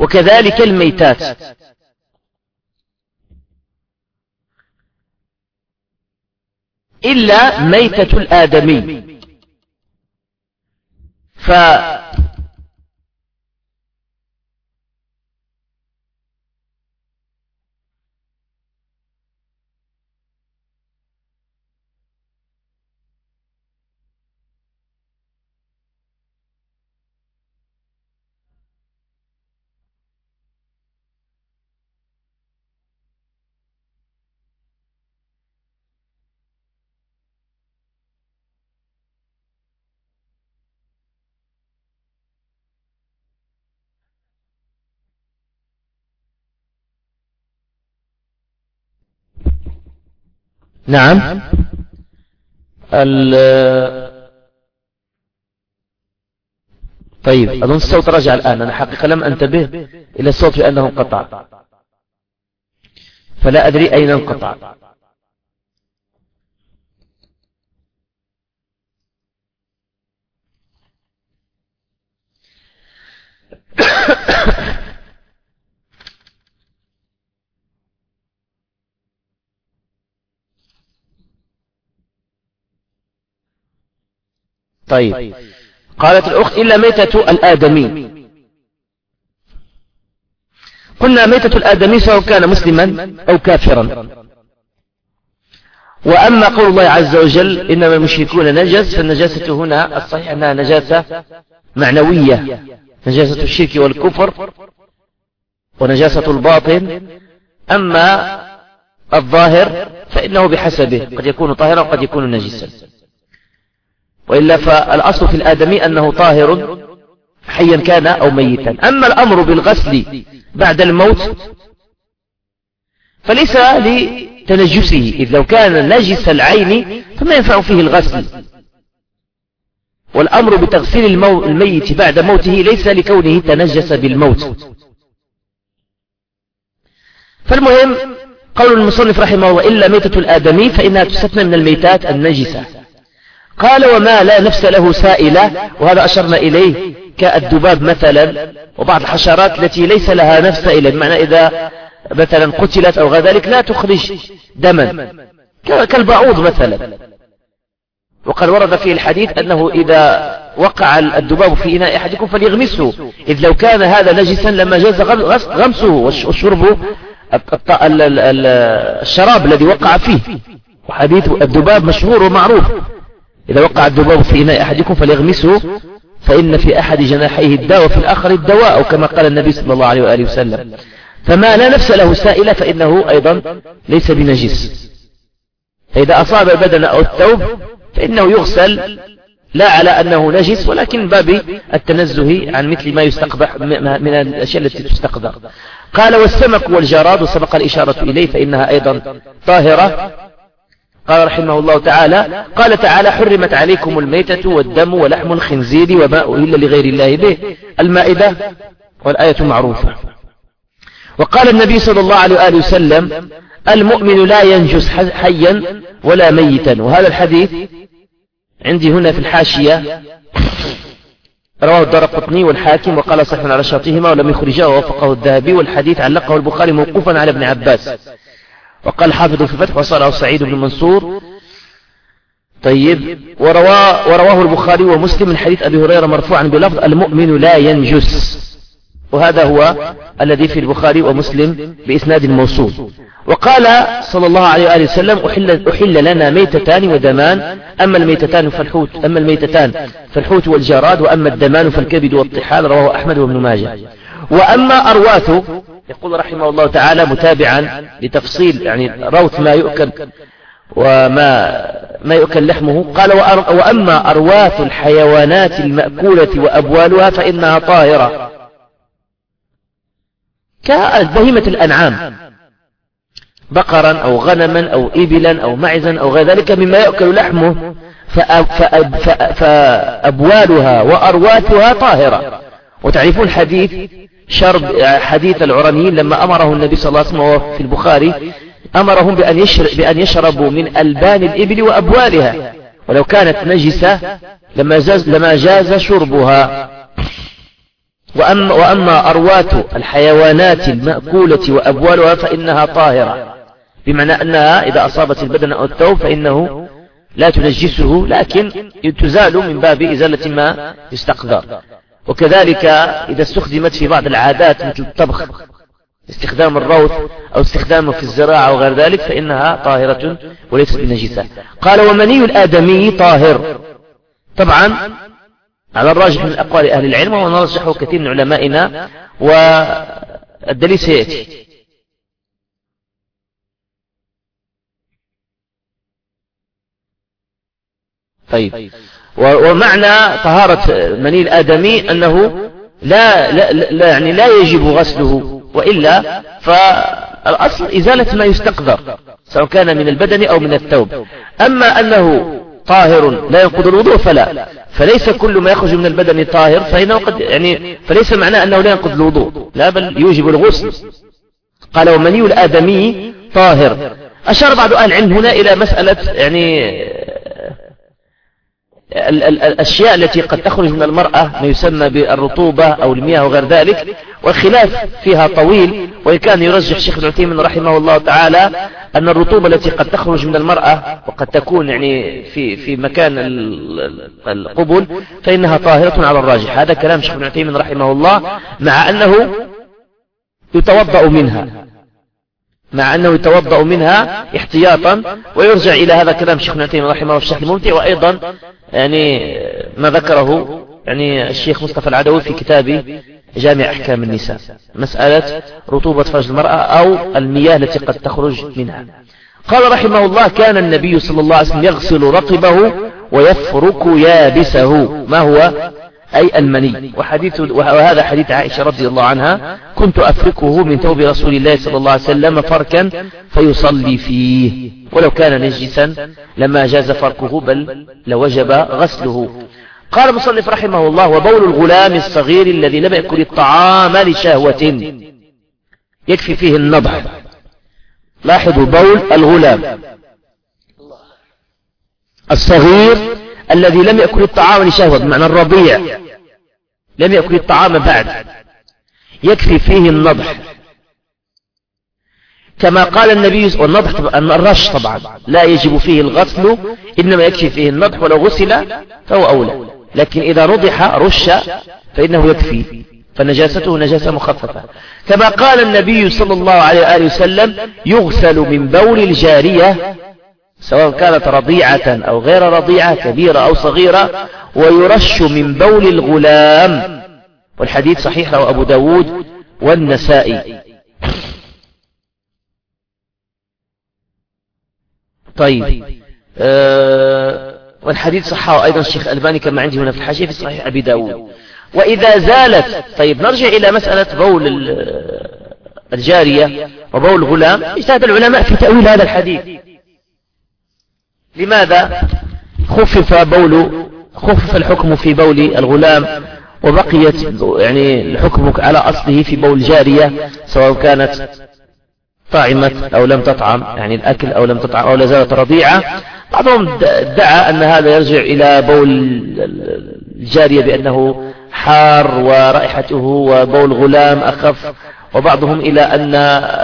وكذلك الميتات. إلا ميتة الآدمي. ف نعم. ال طيب أظن الصوت رجع الآن. أنا حقيقة لم أنتبه إلى الصوت لأنه انقطع. فلا أدري أين انقطع. طيب. قالت الأخت إلا ميتة الآدمي. قلنا ميتة الآدمي سواء كان مسلما أو كافرا. وأما قول الله عز وجل إنما المشركون نجس فالنجاسة هنا الصحيح أنها نجاسة معنوية. نجاسة الشرك والكفر ونجاسة الباطن. أما الظاهر فإنه بحسبه قد يكون طاهرا وقد يكون نجسا. وإلا فالأصل في الآدمي أنه طاهر حيا كان أو ميتا. أما الأمر بالغسل بعد الموت فليس لتنجسه. إذ لو كان نجس العين فما ينفع فيه الغسل. والأمر بتغسيل المو... الميت بعد موته ليس لكونه تنجس بالموت. فالمهم قول المصنف رحمه الله إلا ميتة الآدمي فإنها تستثنى من الميتات النجسة. قال وما لا نفس له سائلة وهذا أشرنا إليه كالذباب مثلا وبعض الحشرات التي ليس لها نفس سائلة بمعنى إذا مثلا قتلت أو غير ذلك لا تخرج دما كالبعوض مثلا. وقد ورد في الحديث أنه إذا وقع الذباب في إناء أحدكم فليغمسه إذ لو كان هذا نجسا لما جاز غمسه وشربه الشراب الذي وقع فيه. وحديث الذباب مشهور ومعروف. إذا وقع الذباب في إناء أحدكم فليغمسه فإن في أحد جناحيه الداء وفي الآخر الدواء كما قال النبي صلى الله عليه وآله وسلم. فما لا نفس له سائلة فإنه أيضا ليس بنجس. فإذا أصاب البدن أو الثوب فإنه يغسل لا على أنه نجس ولكن باب التنزه عن مثل ما يستقبح من الأشياء التي تستقذر قال والسمك والجراد وسبق الإشارة إليه فإنها أيضا طاهرة. قال رحمه الله تعالى قال تعالى حرمت عليكم الميتة والدم ولحم الخنزير وما أهل لغير الله به. المائدة والآية معروفة. وقال النبي صلى الله عليه وآله وسلم المؤمن لا ينجس حيا ولا ميتا. وهذا الحديث عندي هنا في الحاشية. رواه الدار قطني والحاكم وقال صحيح على شرطهما ولم يخرجاه ووفقه الذهبي والحديث علقه البخاري موقوفا على ابن عباس. وقال حافظ في الفتح وصله سعيد بن منصور. طيب ورواه, ورواه البخاري ومسلم من حديث أبي هريرة مرفوعا بلفظ المؤمن لا ينجس. وهذا هو الذي في البخاري ومسلم بإسناد موصول. وقال صلى الله عليه وآله وسلم أحل, أحل لنا ميتتان ودمان. أما الميتتان فالحوت أما الميتتان فالحوت والجراد وأما الدمان فالكبد والطحال رواه أحمد وابن ماجه. وأما أرواث يقول رحمه الله تعالى متابعا لتفصيل يعني روث ما يؤكل وما ما يؤكل لحمه. قال وأما أرواث الحيوانات المأكولة وأبوالها فإنها طاهرة. كبهيمة الأنعام بقرا أو غنما أو إبلا أو معزا أو غير ذلك مما يأكل لحمه فأبوالها وأرواثها طاهرة. وتعرفون حديث شرب حديث العرنيين لما أمره النبي صلى الله عليه وسلم في البخاري أمرهم بأن, يشرب بأن يشربوا من ألبان الإبل وأبوالها. ولو كانت نجسة لما جاز, لما جاز شربها. وأما, وأما أروات الحيوانات المأكولة وأبوالها فإنها طاهرة. بمعنى أنها إذا أصابت البدن أو الثوب فإنه لا تنجسه لكن تزال من باب إزالة ما يستقدر وكذلك إذا استخدمت في بعض العادات مثل الطبخ استخدام الروث أو استخدامه في الزراعة وغير ذلك فإنها طاهرة وليست بنجسة. قال ومني الآدمي طاهر. طبعا على الراجح من أقوال أهل العلم ونرجحه كثير من علمائنا والدليل سيأتي. طيب. ومعنى طهارة مني الآدمي أنه لا, لا, لا, يعني لا يجب غسله وإلا فالأصل إزالة ما يستقذر سواء كان من البدن أو من الثوب. أما أنه طاهر لا ينقض الوضوء فلا فليس كل ما يخرج من البدن طاهر فإنه قد يعني فليس معناه أنه لا ينقض الوضوء لا بل يوجب الغسل. قال ومني الآدمي طاهر. أشار بعض أهل العلم هنا إلى مسألة يعني الأشياء التي قد تخرج من المرأة ما يسمى بالرطوبة أو المياه وغير ذلك والخلاف فيها طويل وإن كان يرجح الشيخ ابن عثيمين رحمه الله تعالى أن الرطوبة التي قد تخرج من المرأة وقد تكون يعني في في مكان القبل فإنها طاهرة على الراجح. هذا كلام الشيخ ابن عثيمين رحمه الله مع أنه يتوضأ منها. مع أنه يتوضأ منها احتياطا ويرجع إلى هذا كلام الشيخ ابن عثيمين رحمه الله في الشرح الممتع وأيضا يعني ما ذكره يعني الشيخ مصطفى العدوي في كتاب جامع أحكام النساء مسألة رطوبة فرج المرأة أو المياه التي قد تخرج منها. قال رحمه الله كان النبي صلى الله عليه وسلم يغسل رطبه ويفرك يابسه. ما هو؟ أي المني. وحديث وهذا حديث عائشة رضي الله عنها. كنت أفركه من ثوب رسول الله صلى الله عليه وسلم فركا فيصلي فيه. ولو كان نجسا لما جاز فركه بل لوجب غسله. قال المصنف رحمه الله وبول الغلام الصغير الذي لم يأكل الطعام لشهوة يكفي فيه النضح. لاحظوا بول الغلام. الصغير الذي لم يأكل الطعام لشهوة بمعنى الرضيع. لم يأكل الطعام بعد. يكفي فيه النضح. كما قال النبي والنضح طبعا الرش طبعا. لا يجب فيه الغسل إنما يكفي فيه النضح ولو غسل فهو أولى. لكن إذا نضح رش فإنه يكفي. فنجاسته نجاسة مخففة. كما قال النبي صلى الله عليه وآله وسلم يغسل من بول الجارية سواء كانت رضيعة أو غير رضيعة كبيرة أو صغيرة ويرش من بول الغلام. والحديث صحيح له أبو داود والنسائي. طيب آه والحديث صححه أيضا الشيخ الألباني كما عندي هنا في الحاشية في صحيح أبي داود. وإذا زالت طيب نرجع إلى مسألة بول الجارية وبول الغلام. اجتهد العلماء في تأويل هذا الحديث. لماذا خفف بول خفف الحكم في بول الغلام وبقيت يعني الحكم على أصله في بول الجارية سواء كانت طعمت أو لم تطعم يعني الأكل أو لم تطعم أو لازالت رضيعة. بعضهم ادعى أن هذا يرجع إلى بول الجارية بأنه حار ورائحته وبول غلام أخف وبعضهم إلى أن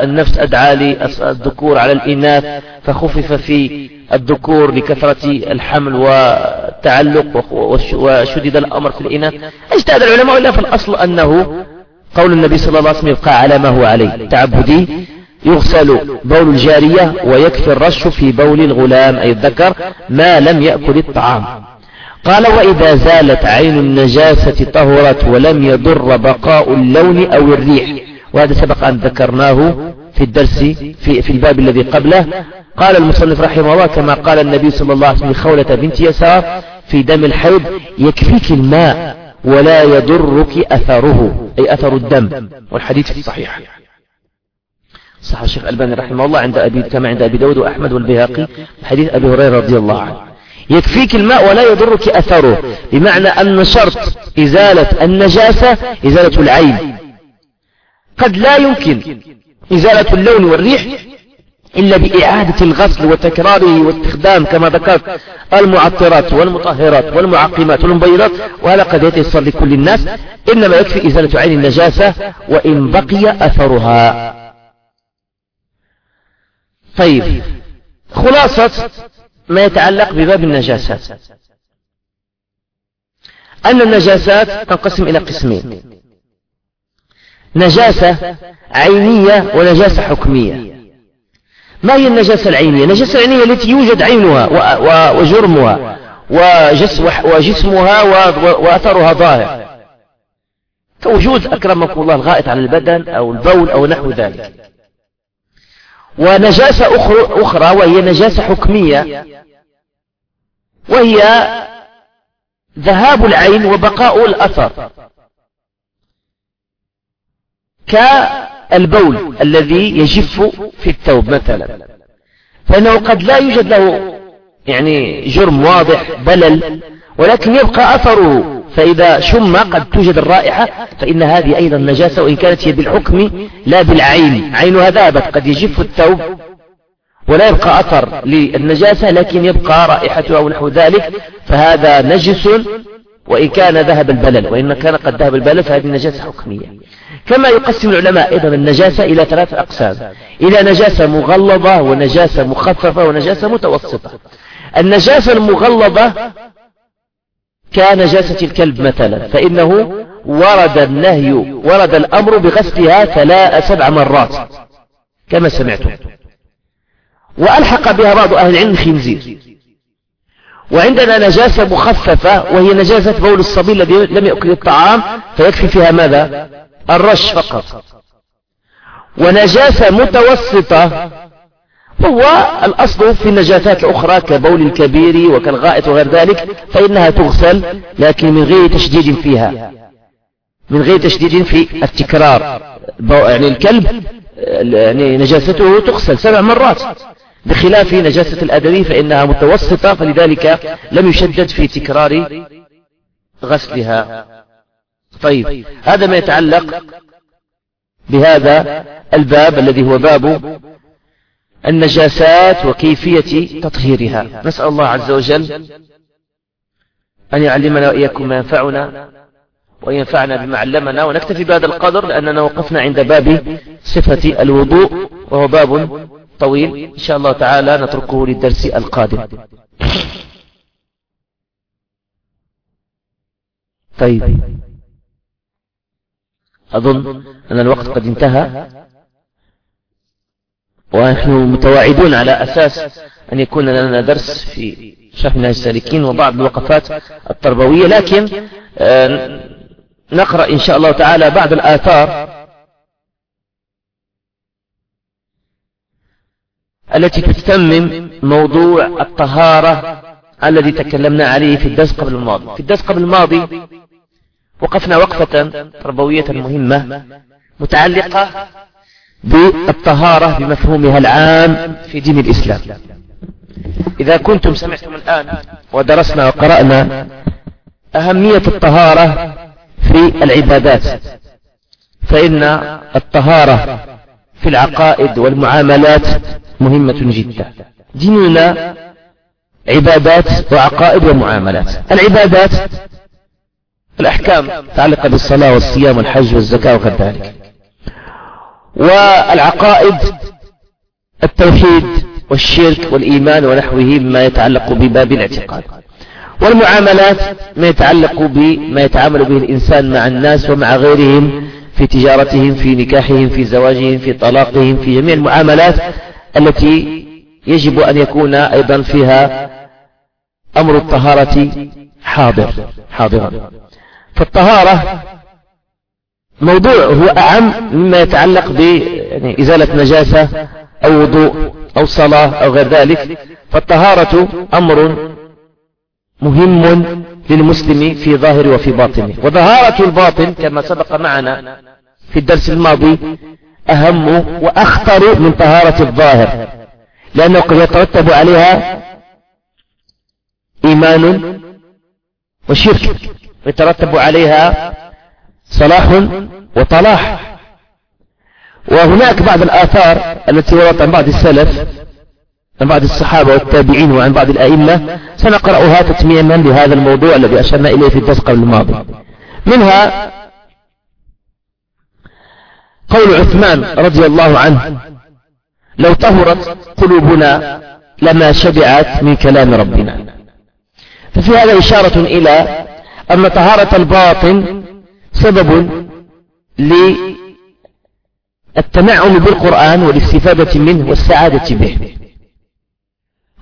النفس أدعى للذكور على الإناث فخفف في الذكور لكثرة الحمل والتعلق وشدد الأمر في الإناث. اجتهد العلماء إلا في الأصل أنه قول النبي صلى الله عليه وسلم يبقى على ما هو عليه. تعبدي يغسل بول الجارية ويكفي الرش في بول الغلام أي الذكر ما لم يأكل الطعام. قال وإذا زالت عين النجاسة طهرت ولم يضر بقاء اللون أو الريح. وهذا سبق أن ذكرناه في الدرس في, في الباب الذي قبله. قال المصنف رحمه الله كما قال النبي صلى الله عليه وسلم لخولة بنت يسار في دم الحيض يكفيك الماء ولا يضرك أثره. أي أثر الدم. والحديث الصحيح. صح الشيخ الألباني رحمه الله عند أبي كما عند أبي داود وأحمد والبيهقي حديث أبي هريرة رضي الله عنه. يكفيك الماء ولا يضرك أثره. بمعنى أن شرط إزالة النجاسة إزالة العين. قد لا يمكن إزالة اللون والريح إلا بإعادة الغسل وتكراره واستخدام كما ذكرت المعطرات والمطهرات والمعقمات والمبيضات وهذا قد يتصل لكل الناس إنما يكفي إزالة عين النجاسة وإن بقي أثرها. طيب خلاصة ما يتعلق بباب النجاسات. أن النجاسات تنقسم إلى قسمين. نجاسة عينية ونجاسة حكمية. ما هي النجاسة العينية؟ النجاسة العينية التي يوجد عينها وجرمها وجسمها وأثرها ظاهر. كوجود أكرمكم الله الغائط على البدن أو البول أو نحو ذلك. ونجاسة أخرى, أخرى وهي نجاسة حكمية وهي ذهاب العين وبقاء الأثر. كالبول الذي يجف في الثوب مثلا. فإنه قد لا يوجد له يعني جرم واضح بلل ولكن يبقى أثره. فإذا شم قد توجد الرائحة فإن هذه أيضا نجاسة وإن كانت هي بالحكم لا بالعين. عينها ذابت قد يجف الثوب ولا يبقى أثر للنجاسة لكن يبقى رائحتها أو نحو ذلك. فهذا نجس وإن كان ذهب البلل وإن كان قد ذهب البلل فهذه النجاسة حكمية. كما يقسم العلماء أيضا النجاسة إلى ثلاث أقسام. إلى نجاسة مغلظة ونجاسة مخففة ونجاسة متوسطة. النجاسة المغلظة كنجاسة الكلب مثلا فإنه ورد النهي ورد الأمر بغسلها ثلاث سبع مرات كما سمعتم. وألحق بها بعض أهل العلم الخنزير وعندنا نجاسة مخففة وهي نجاسة بول الصبي الذي لم يأكل الطعام فيكفي فيها ماذا؟ الرش فقط. ونجاسة متوسطة هو الأصل في النجاسات الأخرى كبول الكبير وكالغائط وغير ذلك فإنها تغسل لكن من غير تشديد فيها. من غير تشديد في التكرار. يعني الكلب يعني نجاسته تغسل سبع مرات. بخلاف نجاسة الأدمي فإنها متوسطة فلذلك لم يشدد في تكرار غسلها. طيب هذا ما يتعلق بهذا الباب الذي هو باب النجاسات وكيفية تطهيرها. نسأل الله عز وجل أن يعلمنا وإياكم ما ينفعنا وينفعنا بما علمنا ونكتفي بهذا القدر لأننا وقفنا عند باب صفة الوضوء وهو باب طويل إن شاء الله تعالى نتركه للدرس القادم. طيب. أظن أن الوقت قد انتهى. ونحن متواعدون على أساس أن يكون لنا درس في شرح منهج السالكين وبعض الوقفات التربوية. لكن آه، نقرأ إن شاء الله تعالى بعض الآثار التي تتمم موضوع الطهارة الذي تكلمنا عليه في الدرس قبل الماضي. في الدرس قبل الماضي وقفنا وقفة تربوية مهمة متعلقة بالطهارة بمفهومها العام في دين الإسلام. إذا كنتم سمعتم الآن ودرسنا وقرأنا أهمية الطهارة في العبادات فإن الطهارة في العقائد والمعاملات مهمة جدا. ديننا عبادات وعقائد ومعاملات. العبادات الأحكام متعلقة بالصلاة والصيام والحج والزكاة وغير ذلك والعقائد التوحيد والشرك والإيمان ونحوه مما يتعلق بباب الاعتقاد. والمعاملات ما يتعلق بما يتعامل به الإنسان مع الناس ومع غيرهم في تجارتهم في نكاحهم في زواجهم في طلاقهم في جميع المعاملات التي يجب أن يكون أيضا فيها أمر الطهارة حاضر حاضرا. فالطهارة موضوع هو أعم مما يتعلق بإزالة يعني نجاسة أو وضوء أو صلاة أو غير ذلك. فالطهارة أمر مهم للمسلم في ظاهر وفي باطنه وظهارة الباطن كما سبق معنا في الدرس الماضي أهم وأخطر من طهارة الظاهر لأنه قد يترتب عليها إيمان وشرك يترتب عليها صلاح وطلاح. وهناك بعض الآثار التي وردت عن بعض السلف عن بعض الصحابة والتابعين وعن بعض الأئمة سنقرأها تتميما لهذا الموضوع الذي أشرنا إليه في الدرس قبل الماضي. منها قول عثمان رضي الله عنه لو طهرت قلوبنا لما شبعت من كلام ربنا. ففي هذا إشارة إلى أن طهارة الباطن سبب للتنعم بالقرآن والاستفادة منه والسعادة به.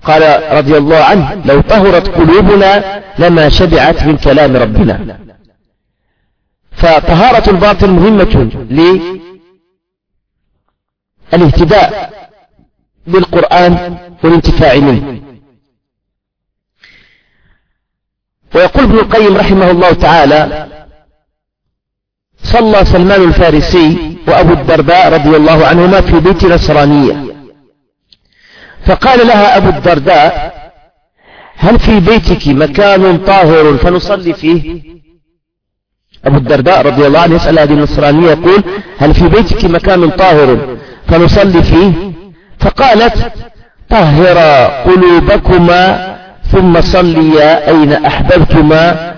قال رضي الله عنه لو طهرت قلوبنا لما شبعت من كلام ربنا. فطهارة الباطن مهمة للاهتداء بالقرآن والانتفاع منه. ويقول ابن القيم رحمه الله تعالى صلى سلمان الفارسي وأبو الدرداء رضي الله عنهما في بيت نصرانية. فقال لها أبو الدرداء هل في بيتك مكان طاهر فنصلي فيه؟ أبو الدرداء رضي الله عنه يسأل هذه النصرانية يقول هل في بيتك مكان طاهر فنصلي فيه؟ فقالت طهر قلوبكما ثم صليا أين أحببتما؟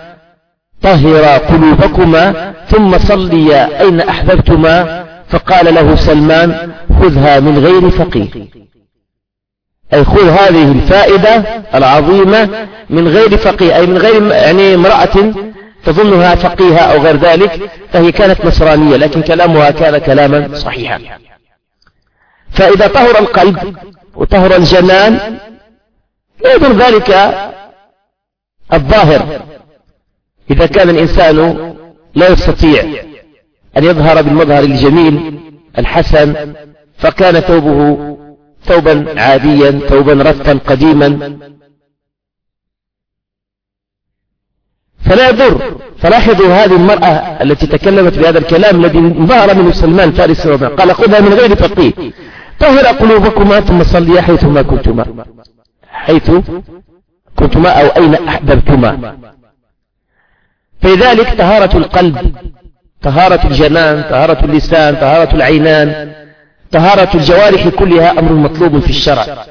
طهر قلوبكما ثم صليا أين أحببتما؟ فقال له سلمان خذها من غير فقيه أي خذ هذه الفائدة العظيمة من غير فقيه أي من غير يعني امرأة تظنها فقيهة أو غير ذلك فهي كانت نصرانية لكن كلامها كان كلاما صحيحا. فإذا طهر القلب وطهر الجنان يظهر ذلك الظاهر. إذا كان الإنسان لا يستطيع أن يظهر بالمظهر الجميل الحسن فكان ثوبه ثوبا عاديا ثوبا رفا قديما. فلا يضر. فلاحظوا هذه المرأة التي تكلمت بهذا الكلام الذي انبهر منه سلمان فارس قال خذها من غير فقيه. طهر قلوبكما ثم صليا حيثما كنتما. حيث كنتما أو أين أحببتما. فلذلك طهارة القلب طهارة الجنان طهارة اللسان طهارة العينان طهارة الجوارح كلها أمر مطلوب في الشرع.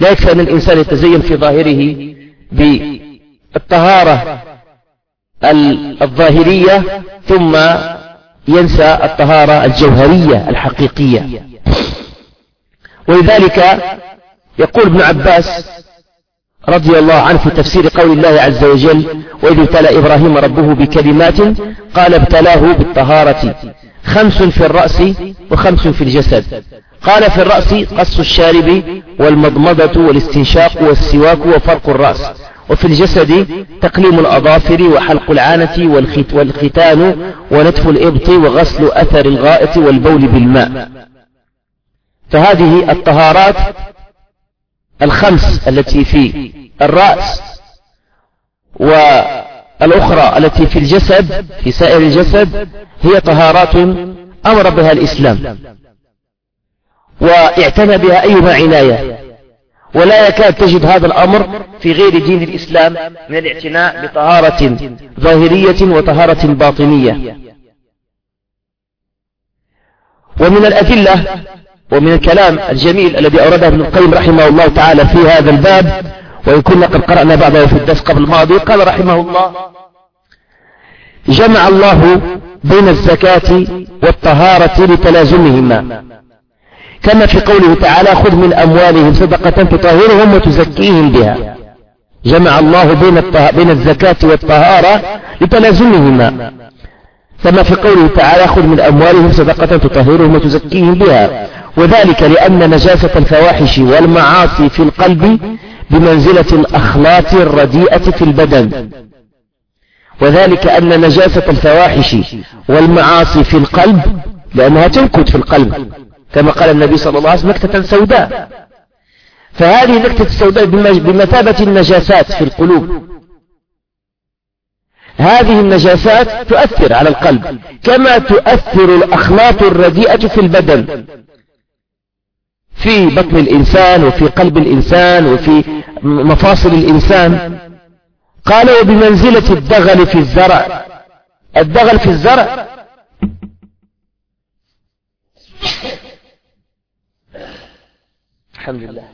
لا يكفي أن الإنسان يتزين في ظاهره بالطهارة الظاهرية ثم ينسى الطهارة الجوهرية الحقيقية. ولذلك يقول ابن عباس رضي الله عنه في تفسير قول الله عز وجل وإذ ابتلى إبراهيم ربه بكلمات قال ابتلاه بالطهارة. خمس في الرأس وخمس في الجسد. قال في الرأس قص الشارب والمضمضة والاستنشاق والسواك وفرق الرأس. وفي الجسد تقليم الأظافر وحلق العانة والختان ونتف الإبط وغسل أثر الغائط والبول بالماء. فهذه الطهارات الخمس التي في الرأس والأخرى التي في الجسد في سائر الجسد هي طهارات أمر بها الإسلام. واعتنى بها أيها عناية. ولا يكاد تجد هذا الأمر في غير دين الإسلام من الاعتناء بطهارة ظاهرية وطهارة باطنية. ومن الأدلة ومن الكلام الجميل الذي أورده ابن القيم رحمه الله تعالى في هذا الباب كنا قد قرأنا بعضه في الدرس قبل الماضي قال رحمه الله جمع الله بين الزكاة والطهارة لتلازمهما. كما في قوله تعالى خذ من أموالهم صدقة تطهرهم وتزكيهم بها. جمع الله بين, بين الزكاة والطهارة لتلازمهما. كما في قوله تعالى خذ من أموالهم صدقة تطهرهم وتزكيهم بها. وذلك لأن نجاسة الفواحش والمعاصي في القلب بمنزلة الأخلاط الرديئة في البدن. وذلك أن نجاسة الفواحش والمعاصي في القلب لأنها تنكت في القلب كما قال النبي صلى الله عليه وسلم نكتة سوداء. فهذه النكتة السوداء بمثابة النجاسات في القلوب. هذه النجاسات تؤثر على القلب كما تؤثر الأخلاط الرديئة في البدن. في بطن الإنسان وفي قلب الإنسان وفي مفاصل الإنسان. قال وبمنزلة الدغل في الزرع. الدغل في الزرع. الحمد لله.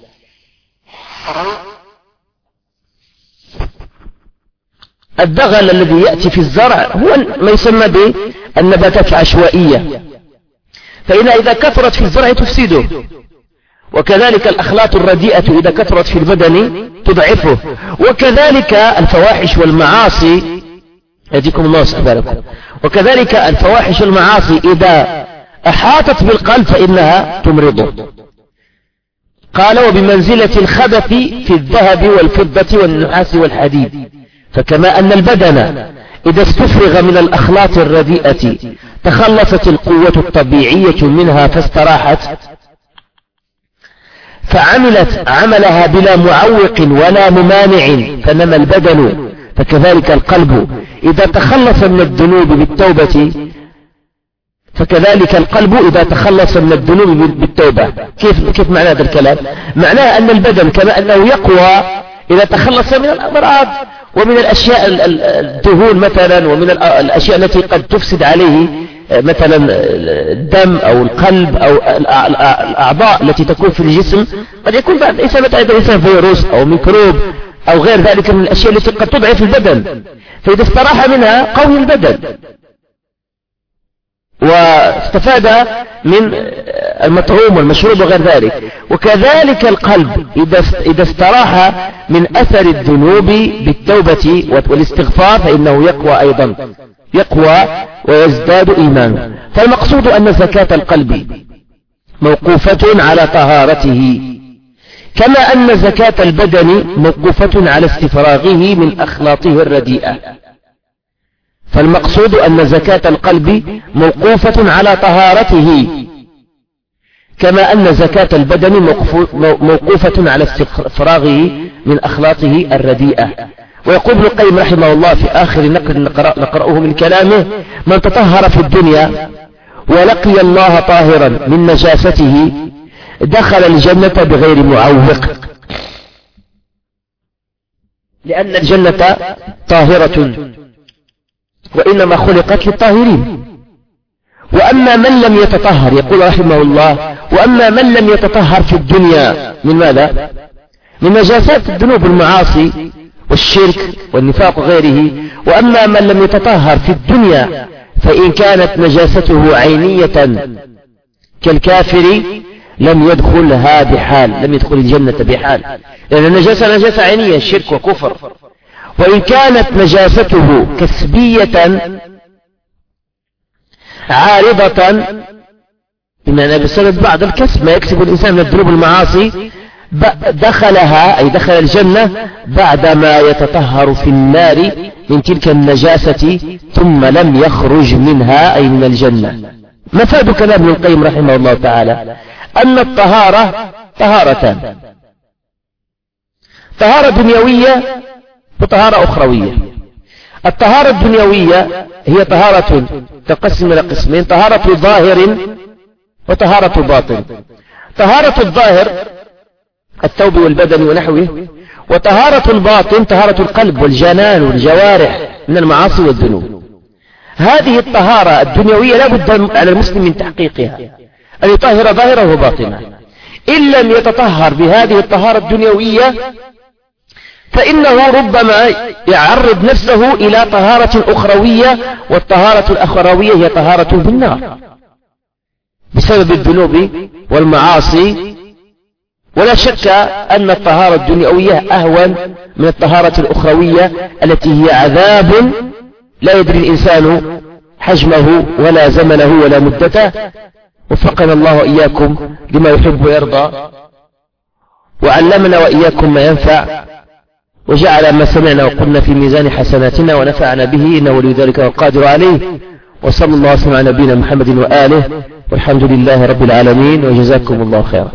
الدغل الذي يأتي في الزرع هو ما يسمى بالنباتات العشوائية. فإنها إذا كثرت في الزرع تفسده. وكذلك الأخلاط الرديئة إذا كثرت في البدن تضعفه. وكذلك الفواحش والمعاصي. يديكم الله سبحانه وكذلك الفواحش والمعاصي إذا أحاطت بالقلب فإنها تمرضه. قال وبمنزلة الخبث في الذهب والفضة والنحاس والحديد. فكما أن البدن إذا استفرغ من الأخلاط الرديئة تخلصت القوة الطبيعية منها فاستراحت. فعملت عملها بلا معوق ولا ممانع فنمى البدن فكذلك القلب. إذا تخلص من الذنوب بالتوبة فكذلك القلب إذا تخلص من الذنوب بالتوبة. كيف, كيف معنى هذا الكلام؟ معناه أن البدن كما أنه يقوى إذا تخلص من الأمراض ومن الأشياء الدهون مثلا ومن الأشياء التي قد تفسد عليه. مثلا الدم أو القلب أو الأعضاء التي تكون في الجسم قد يكون بعد الإنسان مثلا إنسان فيروس أو ميكروب أو غير ذلك من الأشياء التي قد تضعف البدن. فإذا استراح منها قوي البدن. واستفاد من المطعوم والمشروب وغير ذلك. وكذلك القلب إذا استراح من أثر الذنوب بالتوبة والاستغفار فإنه يقوى أيضا. يقوى ويزداد إيمانا. فالمقصود أن زكاة القلب موقوفة على طهارته كما أن زكاة البدن موقوفة على استفراغه من أخلاطه الرديئة. فالمقصود أن زكاة القلب موقوفة على طهارته كما أن زكاة البدن موقوفة على استفراغه من أخلاطه الرديئة. ويقول ابن القيم رحمه الله في آخر نقل نقرأ نقرأه من كلامه من تطهر في الدنيا ولقي الله طاهرا من نجاسته دخل الجنة بغير معوق. لأن الجنة طاهرة وإنما خلقت للطاهرين. وأما من لم يتطهر يقول رحمه الله وأما من لم يتطهر في الدنيا من ماذا؟ من نجاسات الذنوب المعاصي. والشرك والنفاق وغيره وأما من لم يتطهر في الدنيا فإن كانت نجاسته عينية كالكافر لم يدخلها بحال لم يدخل الجنة بحال. لأن النجاسة نجاسة عينية شرك وكفر. وإن كانت نجاسته كسبية عارضة بمعنى بسبب بعض الكسب ما يكسب الإنسان من الذنوب المعاصي دخلها أي دخل الجنة بعدما يتطهر في النار من تلك النجاسة ثم لم يخرج منها أي من الجنة. مفاد كلام ابن القيم رحمه الله تعالى أن الطهارة طهارتان. طهارة دنيوية وطهارة أخروية. الطهارة الدنيوية هي طهارة تقسم إلى قسمين طهارة ظاهر وطهارة باطن. طهارة الظاهر الثوب والبدن ونحوه وطهارة الباطن طهارة القلب والجنان والجوارح من المعاصي والذنوب. هذه الطهارة الدنيوية لا بد على المسلم من تحقيقها أن يطهر ظاهره وباطنه. إن لم يتطهر بهذه الطهارة الدنيوية فإنه ربما يعرض نفسه إلى طهارة أخروية والطهارة الأخروية هي طهارة بالنار بسبب الذنوب والمعاصي ولا شك أن الطهارة الدنيوية أهون من الطهارة الأخروية التي هي عذاب لا يدري الإنسان حجمه ولا زمنه ولا مدته. وفقنا الله وإياكم لما يحب ويرضى وعلمنا وإياكم ما ينفع وجعل ما سمعنا وقلنا في ميزان حسناتنا ونفعنا به إنه ولي ذلك والقادر عليه. وصلى الله وسلم على نبينا محمد وآله والحمد لله رب العالمين وجزاكم الله خيرا.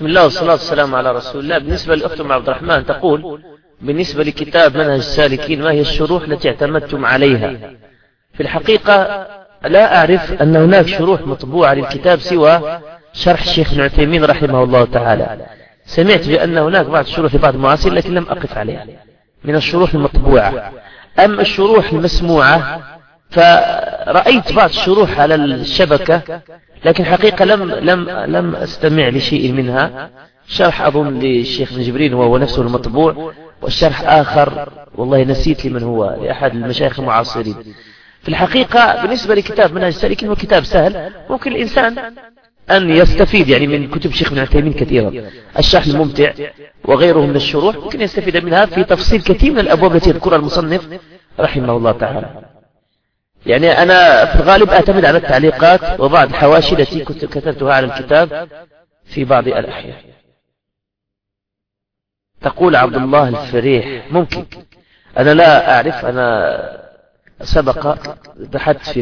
بسم الله والصلاة والسلام على رسول الله. بالنسبة لأخت عبد الرحمن تقول بالنسبة لكتاب منهج السالكين ما هي الشروح التي اعتمدتم عليها؟ في الحقيقة لا أعرف أن هناك شروح مطبوعة للكتاب سوى شرح الشيخ ابن عثيمين رحمه الله تعالى. سمعت بأن هناك بعض الشروح لبعض المعاصرين لكن لم أقف عليها. من الشروح المطبوعة. أما الشروح المسموعة فرأيت بعض الشروح على الشبكة لكن حقيقة لم, لم, لم أستمع لشيء منها. شرح أظن للشيخ بن جبرين وهو نفسه المطبوع والشرح آخر والله نسيت لمن هو لأحد المشايخ المعاصرين. في الحقيقة بالنسبة لكتاب منهج السالكين هو كتاب سهل. ممكن الإنسان أن يستفيد يعني من كتب شيخ بن عثيمين كثيرا. الشرح الممتع وغيره من الشروح ممكن يستفيد منها في تفصيل كثير من الأبواب التي يذكرها المصنف رحمه الله تعالى. يعني أنا في الغالب أعتمد على التعليقات وبعض الحواشي التي كنت كتبتها على الكتاب في بعض الأحيان. تقول عبد الله الفريح ممكن. أنا لا أعرف أنا سبق بحثت في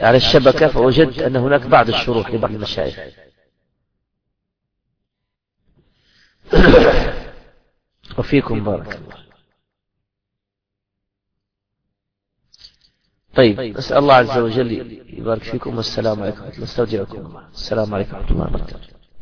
على الشبكة فوجدت أن هناك بعض الشروح لبعض المشايخ. وفيكم بارك الله. طيب نسأل الله عز وجل يبارك فيكم والسلام عليكم الله السلام عليكم ورحمة الله وبركاته.